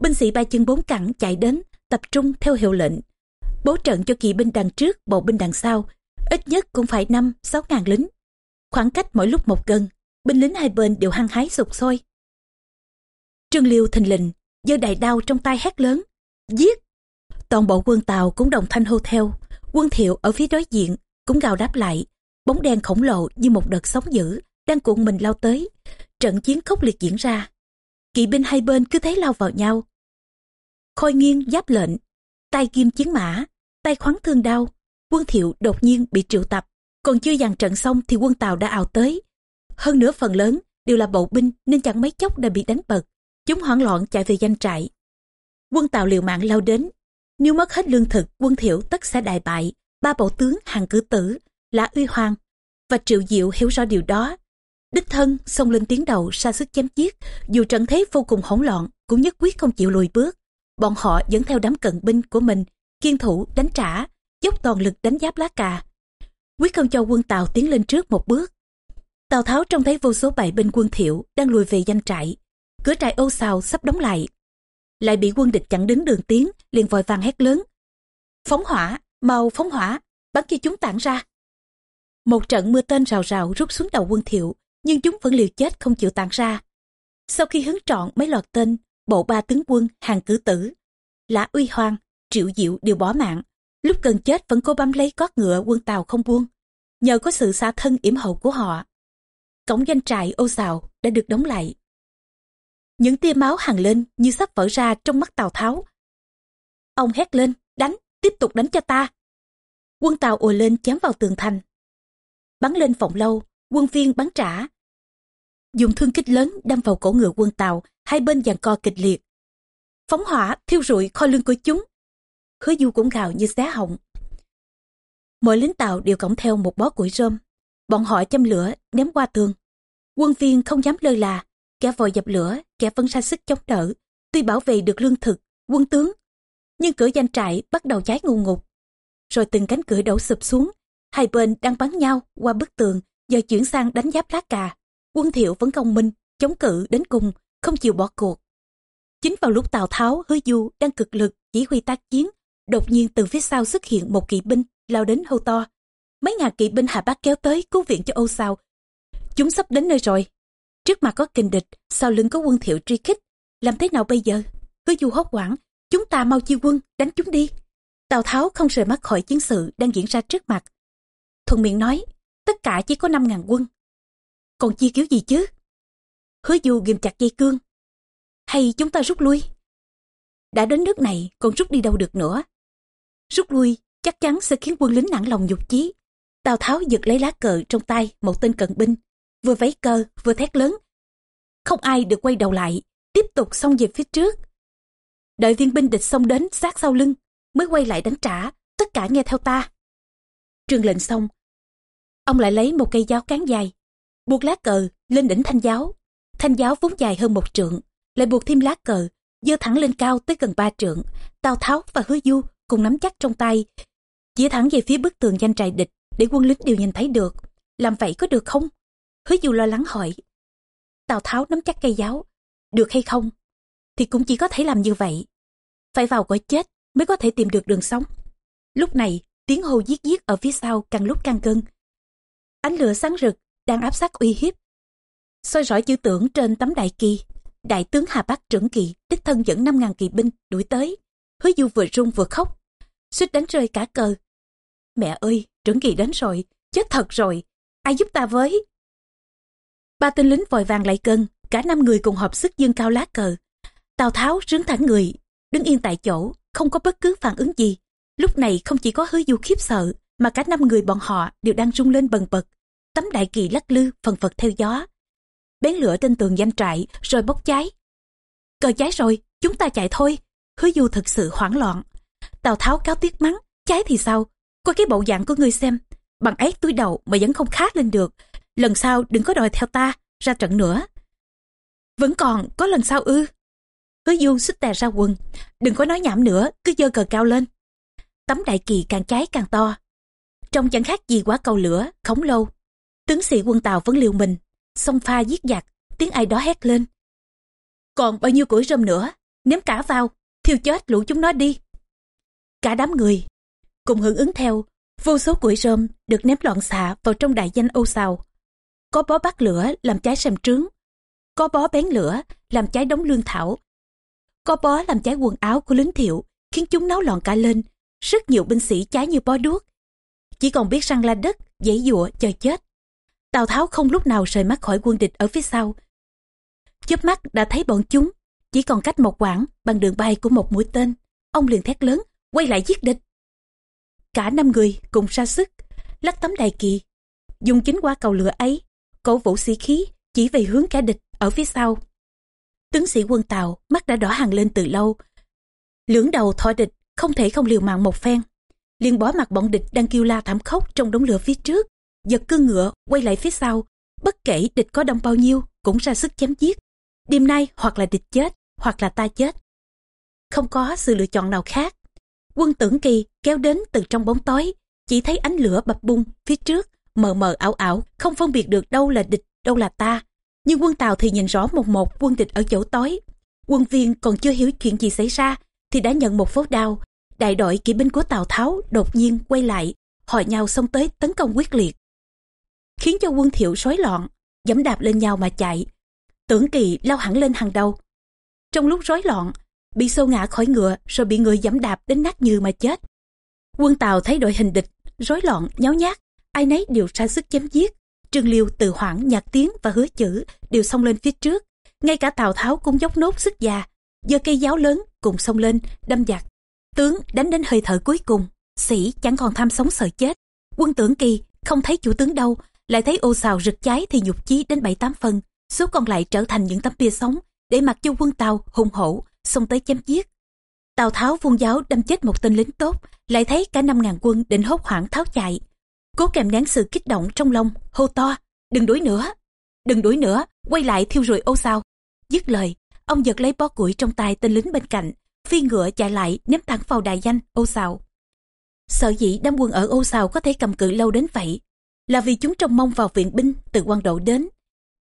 Binh sĩ ba chân bốn cẳng chạy đến, tập trung theo hiệu lệnh. Bố trận cho kỵ binh đằng trước, bộ binh đằng sau ít nhất cũng phải năm, sáu ngàn lính. Khoảng cách mỗi lúc một gần, binh lính hai bên đều hăng hái sục sôi. Trương liêu thình lình, giơ đại đao trong tay hét lớn, giết! Toàn bộ quân tàu cũng đồng thanh hô theo, quân thiệu ở phía đối diện cũng gào đáp lại, bóng đen khổng lồ như một đợt sóng dữ đang cuộn mình lao tới. Trận chiến khốc liệt diễn ra. Kỵ binh hai bên cứ thế lao vào nhau. Khôi nghiêng giáp lệnh, tay kim chiến mã, tay khoắn thương đao quân thiệu đột nhiên bị triệu tập. Còn chưa dàn trận xong thì quân tàu đã ào tới. Hơn nữa phần lớn đều là bộ binh nên chẳng mấy chốc đã bị đánh bật. Chúng hoảng loạn chạy về danh trại. Quân tàu liều mạng lao đến. Nếu mất hết lương thực, quân thiệu tất sẽ đại bại. Ba bộ tướng hàng cử tử là uy hoàng và triệu diệu hiểu rõ điều đó. Đích thân xông lên tiến đầu ra sức chém giết. Dù trận thế vô cùng hỗn loạn, cũng nhất quyết không chịu lùi bước. Bọn họ dẫn theo đám cận binh của mình, kiên thủ đánh trả dốc toàn lực đánh giáp lá cà. Quyết không cho quân tàu tiến lên trước một bước. Tào tháo trông thấy vô số bảy binh quân thiệu đang lùi về danh trại. Cửa trại ô xào sắp đóng lại. Lại bị quân địch chặn đứng đường tiến, liền vội vàng hét lớn. Phóng hỏa, mau phóng hỏa, bắn cho chúng tản ra. Một trận mưa tên rào rào rút xuống đầu quân thiệu nhưng chúng vẫn liều chết không chịu tản ra. Sau khi hứng trọn mấy loạt tên, bộ ba tướng quân, hàng cử tử, lã uy hoang, triệu diệu đều bỏ mạng lúc gần chết vẫn cố bám lấy cót ngựa quân tàu không buông, nhờ có sự xa thân yểm hậu của họ. Cổng doanh trại ô xào đã được đóng lại. Những tia máu hàng lên như sắp vỡ ra trong mắt tào tháo. Ông hét lên, đánh, tiếp tục đánh cho ta! Quân tàu ùa lên chém vào tường thành. Bắn lên phòng lâu, quân viên bắn trả. Dùng thương kích lớn đâm vào cổ ngựa quân tàu, hai bên giằng co kịch liệt. Phóng hỏa thiêu rụi kho lương của chúng hứa du cũng gào như xé họng. Mỗi lính tàu đều cõng theo một bó củi rơm. Bọn họ châm lửa, ném qua tường. Quân viên không dám lơ là, kẻ vội dập lửa, kẻ vẫn ra sức chống đỡ. Tuy bảo vệ được lương thực, quân tướng, nhưng cửa danh trại bắt đầu cháy ngù ngục. Rồi từng cánh cửa đổ sụp xuống, hai bên đang bắn nhau qua bức tường, giờ chuyển sang đánh giáp lá cà. Quân thiệu vẫn công minh, chống cự đến cùng, không chịu bỏ cuộc. Chính vào lúc tào tháo, hứa du đang cực lực chỉ huy tác chiến đột nhiên từ phía sau xuất hiện một kỵ binh lao đến hô to mấy ngàn kỵ binh hà bác kéo tới cứu viện cho âu sao chúng sắp đến nơi rồi trước mặt có kình địch sau lưng có quân thiệu truy kích làm thế nào bây giờ hứa du hốt hoảng chúng ta mau chi quân đánh chúng đi Tào Tháo không rời mắt khỏi chiến sự đang diễn ra trước mặt. Thuận miệng nói, tất cả chỉ có năm ngàn quân. Còn chia cứu gì chứ? Hứa du ghim chặt dây cương. Hay chúng ta rút lui? Đã đến nước này còn rút đi đâu được nữa. Rút lui chắc chắn sẽ khiến quân lính nản lòng nhục chí. Tào Tháo giật lấy lá cờ trong tay một tên cận binh, vừa vấy cờ vừa thét lớn. Không ai được quay đầu lại, tiếp tục xông về phía trước. Đợi viên binh địch xông đến sát sau lưng, mới quay lại đánh trả, tất cả nghe theo ta. Trương lệnh xong, ông lại lấy một cây giáo cán dài, buộc lá cờ lên đỉnh thanh giáo. Thanh giáo vốn dài hơn một trượng, lại buộc thêm lá cờ, dơ thẳng lên cao tới gần ba trượng. Tào Tháo và Hứa Du cùng nắm chắc trong tay, chỉ thẳng về phía bức tường danh trại địch để quân lính đều nhìn thấy được. Làm vậy có được không? Hứa Du lo lắng hỏi. Tào Tháo nắm chắc cây giáo, được hay không? Thì cũng chỉ có thể làm như vậy. Phải vào cõi chết mới có thể tìm được đường sống. Lúc này, tiếng hô giết giết ở phía sau càng lúc càng cưng Ánh lửa sáng rực, đang áp sát uy hiếp. soi rọi chữ tưởng trên tấm đại kỳ, đại tướng Hà Bắc trưởng kỳ, đích thân dẫn năm ngàn kỳ binh đuổi tới. Hứa du vừa run vừa khóc, suýt đánh rơi cả cờ. Mẹ ơi, trưởng kỳ đến rồi, chết thật rồi, ai giúp ta với? Ba tên lính vội vàng lại cân, cả năm người cùng hợp sức dương cao lá cờ. Tào Tháo rướng thẳng người, đứng yên tại chỗ, không có bất cứ phản ứng gì. Lúc này không chỉ có hứa du khiếp sợ, mà cả năm người bọn họ đều đang rung lên bần bật. Tấm đại kỳ lắc lư, phần phật theo gió. Bén lửa trên tường danh trại, rồi bốc cháy. Cờ cháy rồi, chúng ta chạy thôi. Hứa du thực sự hoảng loạn. Tào Tháo cáo tiếc mắng, cháy thì sao? Coi cái bộ dạng của ngươi xem, bằng ấy túi đầu mà vẫn không khát lên được. Lần sau đừng có đòi theo ta, ra trận nữa. Vẫn còn, có lần sau ư. Hứa du xích tè ra quần, đừng có nói nhảm nữa, cứ dơ cờ cao lên. Tấm đại kỳ càng cháy càng to. Trong chẳng khác gì quá cầu lửa, khổng lâu. Tướng sĩ quân Tàu vẫn liều mình, xông pha giết giặc, tiếng ai đó hét lên. Còn bao nhiêu củi rơm nữa, ném cả vào, thiêu chết lũ chúng nó đi. Cả đám người, cùng hưởng ứng theo, vô số củi rơm được ném loạn xạ vào trong đại danh Âu xào Có bó bắt lửa làm cháy sầm trướng, có bó bén lửa làm cháy đống lương thảo, có bó làm cháy quần áo của lính thiệu, khiến chúng náo loạn cả lên, rất nhiều binh sĩ cháy như bó đuốc. Chỉ còn biết răng la đất, dãy dụa, chờ chết. Tào Tháo không lúc nào rời mắt khỏi quân địch ở phía sau. Chớp mắt đã thấy bọn chúng, chỉ còn cách một quãng bằng đường bay của một mũi tên. Ông liền thét lớn, quay lại giết địch. Cả năm người cùng ra sức, lắc tấm đại kỳ, dùng chính qua cầu lửa ấy, cổ vũ sĩ khí chỉ về hướng kẻ địch ở phía sau. Tướng sĩ quân Tàu mắt đã đỏ hàng lên từ lâu. Lưỡng đầu thọ địch không thể không liều mạng một phen. liền bỏ mặt bọn địch đang kêu la thảm khốc trong đống lửa phía trước, giật cương ngựa quay lại phía sau. Bất kể địch có đông bao nhiêu cũng ra sức chém giết. Đêm nay hoặc là địch chết, hoặc là ta chết. Không có sự lựa chọn nào khác. Quân tưởng kỳ kéo đến từ trong bóng tối, chỉ thấy ánh lửa bập bung phía trước, mờ mờ ảo ảo, không phân biệt được đâu là địch, đâu là ta. Nhưng quân Tàu thì nhìn rõ một một quân địch ở chỗ tối. Quân viên còn chưa hiểu chuyện gì xảy ra, thì đã nhận một phố đao. Đại đội kỵ binh của Tào Tháo đột nhiên quay lại, hỏi nhau xông tới tấn công quyết liệt. Khiến cho quân thiệu rối loạn, dẫm đạp lên nhau mà chạy. Tưởng kỳ lao hẳn lên hàng đầu. Trong lúc rối loạn, bị sâu ngã khỏi ngựa rồi bị người giẫm đạp đến nát như mà chết. Quân Tàu thấy đội hình địch, rối loạn, nháo nhác, ai nấy đều ra sức chém giết. Trương Liêu, Từ Hoảng, Nhạc tiếng và Hứa Chữ đều xông lên phía trước. Ngay cả Tào Tháo cũng dốc nốt sức già, giơ cây giáo lớn cùng xông lên, đâm giặc. Tướng đánh đến hơi thở cuối cùng, sĩ chẳng còn tham sống sợ chết. Quân tưởng kỳ không thấy chủ tướng đâu, lại thấy ô xào rực cháy thì nhục chí đến bảy tám phần. Số còn lại trở thành những tấm bia sống để mặc cho quân Tàu hùng hổ xông tới chém giết. Tào Tháo vung giáo đâm chết một tên lính tốt, lại thấy cả năm ngàn quân định hốt hoảng tháo chạy. Cố kèm nén sự kích động trong lòng, hô to, đừng đuổi nữa, đừng đuổi nữa, quay lại thiêu rụi ô sao. Dứt lời, ông giật lấy bó củi trong tay tên lính bên cạnh, phi ngựa chạy lại ném thẳng vào Đại danh ô Sào. Sở dĩ đám quân ở ô Sào có thể cầm cự lâu đến vậy, là vì chúng trông mong vào viện binh từ quan độ đến.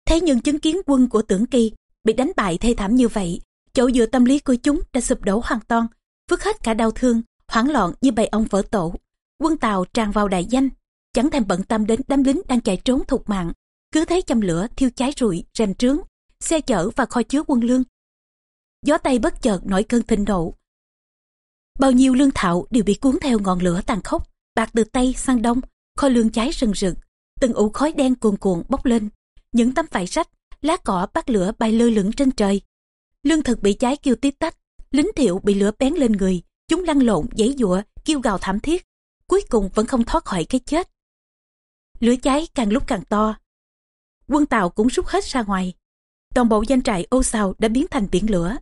Thế nhưng chứng kiến quân của tưởng kỳ bị đánh bại thê thảm như vậy, chỗ dựa tâm lý của chúng đã sụp đổ hoàn toàn, vứt hết cả đau thương, hoảng loạn như bầy ông vỡ tổ. Quân Tàu tràn vào đại danh, chẳng thèm bận tâm đến đám lính đang chạy trốn thục mạng, cứ thấy châm lửa thiêu cháy rụi, rèm trướng, xe chở và kho chứa quân lương. Gió tây bất chợt nổi cơn thịnh nộ. bao nhiêu lương thảo đều bị cuốn theo ngọn lửa tàn khốc bạc từ tây sang đông kho lương cháy rừng rực từng ụ khói đen cuồn cuộn bốc lên những tấm vải rách lá cỏ bắt lửa bay lơ lửng trên trời lương thực bị cháy kêu tít tách, lính thiệu bị lửa bén lên người, chúng lăn lộn giấy giụa, kêu gào thảm thiết, cuối cùng vẫn không thoát khỏi cái chết. Lửa cháy càng lúc càng to. Quân tàu cũng rút hết ra ngoài. Toàn bộ danh trại ô xào đã biến thành biển lửa.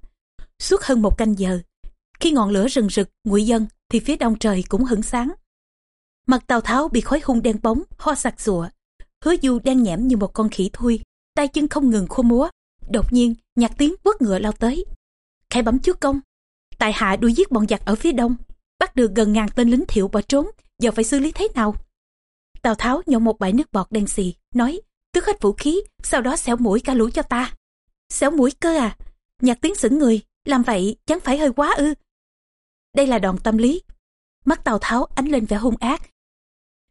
Suốt hơn một canh giờ, khi ngọn lửa rừng rực nguội dân, thì phía đông trời cũng hửng sáng. Mặt tào tháo bị khói hung đen bóng, ho sặc sụa. Hứa du đen nhẽm như một con khỉ thui, tay chân không ngừng khô múa đột nhiên, nhạc tiếng quất ngựa lao tới. Khải bấm chúa công, tại hạ đuổi giết bọn giặc ở phía đông, bắt được gần ngàn tên lính thiệu bỏ trốn, giờ phải xử lý thế nào? Tào tháo nhổ một bãi nước bọt đen xì, nói, tước hết vũ khí, sau đó xẻo mũi cả lũ cho ta. Xẻo mũi cơ à? Nhạc tiếng sững người, làm vậy chẳng phải hơi quá ư? Đây là đòn tâm lý. Mắt tào tháo ánh lên vẻ hung ác.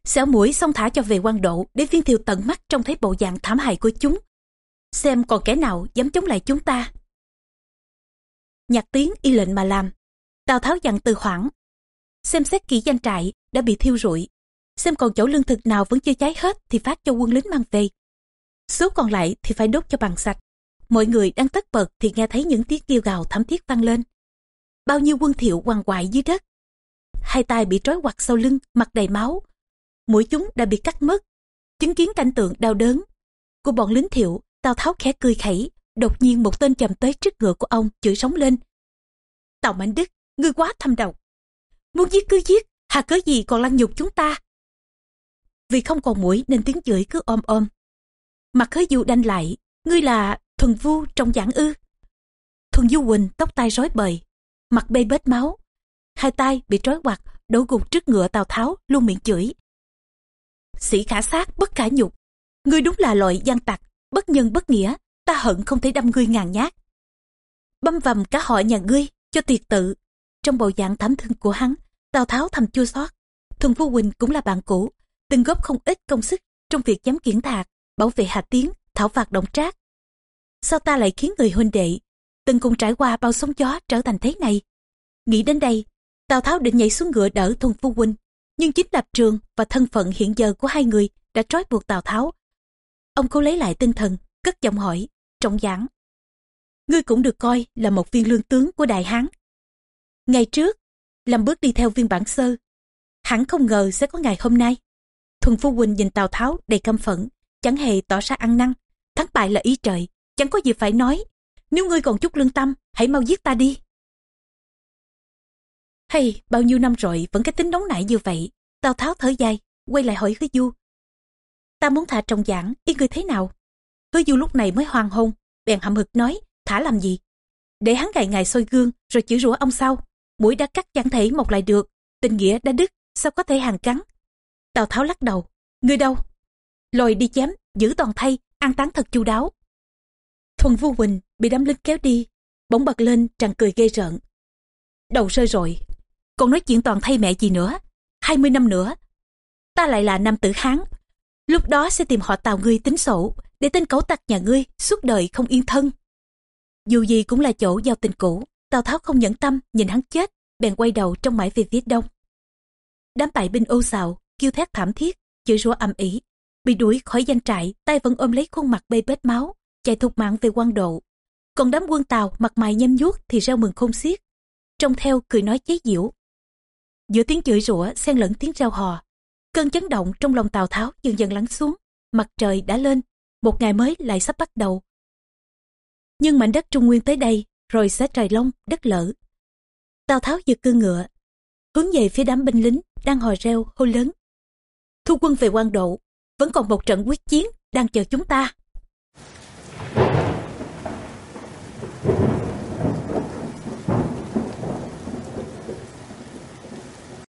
Xẻo mũi xong thả cho về quan độ để viên thiệu tận mắt trông thấy bộ dạng thảm hại của chúng xem còn kẻ nào dám chống lại chúng ta. Nhạc tiếng y lệnh mà làm. Tào tháo dặn từ khoảng. Xem xét kỹ danh trại đã bị thiêu rụi. Xem còn chỗ lương thực nào vẫn chưa cháy hết thì phát cho quân lính mang về. Số còn lại thì phải đốt cho bằng sạch. Mọi người đang tất bật thì nghe thấy những tiếng kêu gào thảm thiết vang lên. Bao nhiêu quân thiệu quằn quại dưới đất. Hai tay bị trói quặt sau lưng, mặt đầy máu. Mũi chúng đã bị cắt mất. Chứng kiến cảnh tượng đau đớn của bọn lính thiệu tào tháo khẽ cười khẩy, đột nhiên một tên chầm tới trước ngựa của ông chửi sống lên. Tào mạnh đức, ngươi quá thâm độc. Muốn giết cứ giết, hà cớ gì còn lăng nhục chúng ta? Vì không còn mũi nên tiếng chửi cứ ôm ôm mặt hứa du đanh lại, ngươi là thuần vu trong giảng ư? Thuần du quỳnh tóc tai rối bời, mặt bê bết máu, hai tay bị trói quặt đổ gục trước ngựa tào tháo, luôn miệng chửi. Sĩ khả sát, bất khả nhục. Ngươi đúng là loại gian tặc bất nhân bất nghĩa, ta hận không thể đâm ngươi ngàn nhát. Băm vằm cả họ nhà ngươi, cho tiệt tự. Trong bộ dạng thảm thương của hắn, tào tháo thầm chua xót. Thuần phu quỳnh cũng là bạn cũ, từng góp không ít công sức trong việc chấm kiển thạc, bảo vệ hà tiến, thảo phạt động trác. Sao ta lại khiến người huynh đệ, từng cùng trải qua bao sóng gió trở thành thế này? Nghĩ đến đây, tào tháo định nhảy xuống ngựa đỡ thuần phu huynh nhưng chính lập trường và thân phận hiện giờ của hai người đã trói buộc tào tháo ông cố lấy lại tinh thần, cất giọng hỏi, trọng giảng, ngươi cũng được coi là một viên lương tướng của đại hán. Ngày trước làm bước đi theo viên bản sơ. Hẳn không ngờ sẽ có ngày hôm nay. Thuần phu huynh nhìn tào tháo đầy căm phẫn, chẳng hề tỏ ra ăn năn. Thắng bại là ý trời, chẳng có gì phải nói. Nếu ngươi còn chút lương tâm, hãy mau giết ta đi. Hay, bao nhiêu năm rồi vẫn cái tính nóng nảy như vậy? Tào tháo thở dài, quay lại hỏi hứa du ta muốn thả trong giảng ý ngươi thế nào? Hứa du lúc này mới hoang hôn, bèn hậm hực nói, thả làm gì? Để hắn ngày ngày soi gương, rồi chửi rủa ông sau. Mũi đã cắt chẳng thể mọc lại được, tình nghĩa đã đứt, sao có thể hàng cắn? Tào tháo lắc đầu, ngươi đâu? Lòi đi chém, giữ toàn thay, an táng thật chu đáo. Thuần vu huỳnh bị đám lính kéo đi, bỗng bật lên, tràn cười ghê rợn. Đầu rơi rồi, còn nói chuyện toàn thay mẹ gì nữa? Hai mươi năm nữa, ta lại là nam tử hán lúc đó sẽ tìm họ tào ngươi tính sổ, để tên cấu tặc nhà ngươi suốt đời không yên thân. Dù gì cũng là chỗ giao tình cũ, tào tháo không nhẫn tâm, nhìn hắn chết, bèn quay đầu trong mãi về phía đông. Đám bại binh ô xào, kêu thét thảm thiết, chửi rủa âm ĩ. Bị đuổi khỏi danh trại, tay vẫn ôm lấy khuôn mặt bê bết máu, chạy thục mạng về quan độ. Còn đám quân tàu mặt mày nhem nhuốc thì reo mừng không xiết. Trông theo cười nói chế giễu. Giữa tiếng chửi rủa xen lẫn tiếng reo hò. Cơn chấn động trong lòng Tào Tháo dần dần lắng xuống, mặt trời đã lên, một ngày mới lại sắp bắt đầu. Nhưng mảnh đất Trung Nguyên tới đây, rồi sẽ trời long, đất lở. Tào Tháo giật cương ngựa, hướng về phía đám binh lính đang hò reo hô lớn. Thu quân về quan độ, vẫn còn một trận quyết chiến đang chờ chúng ta.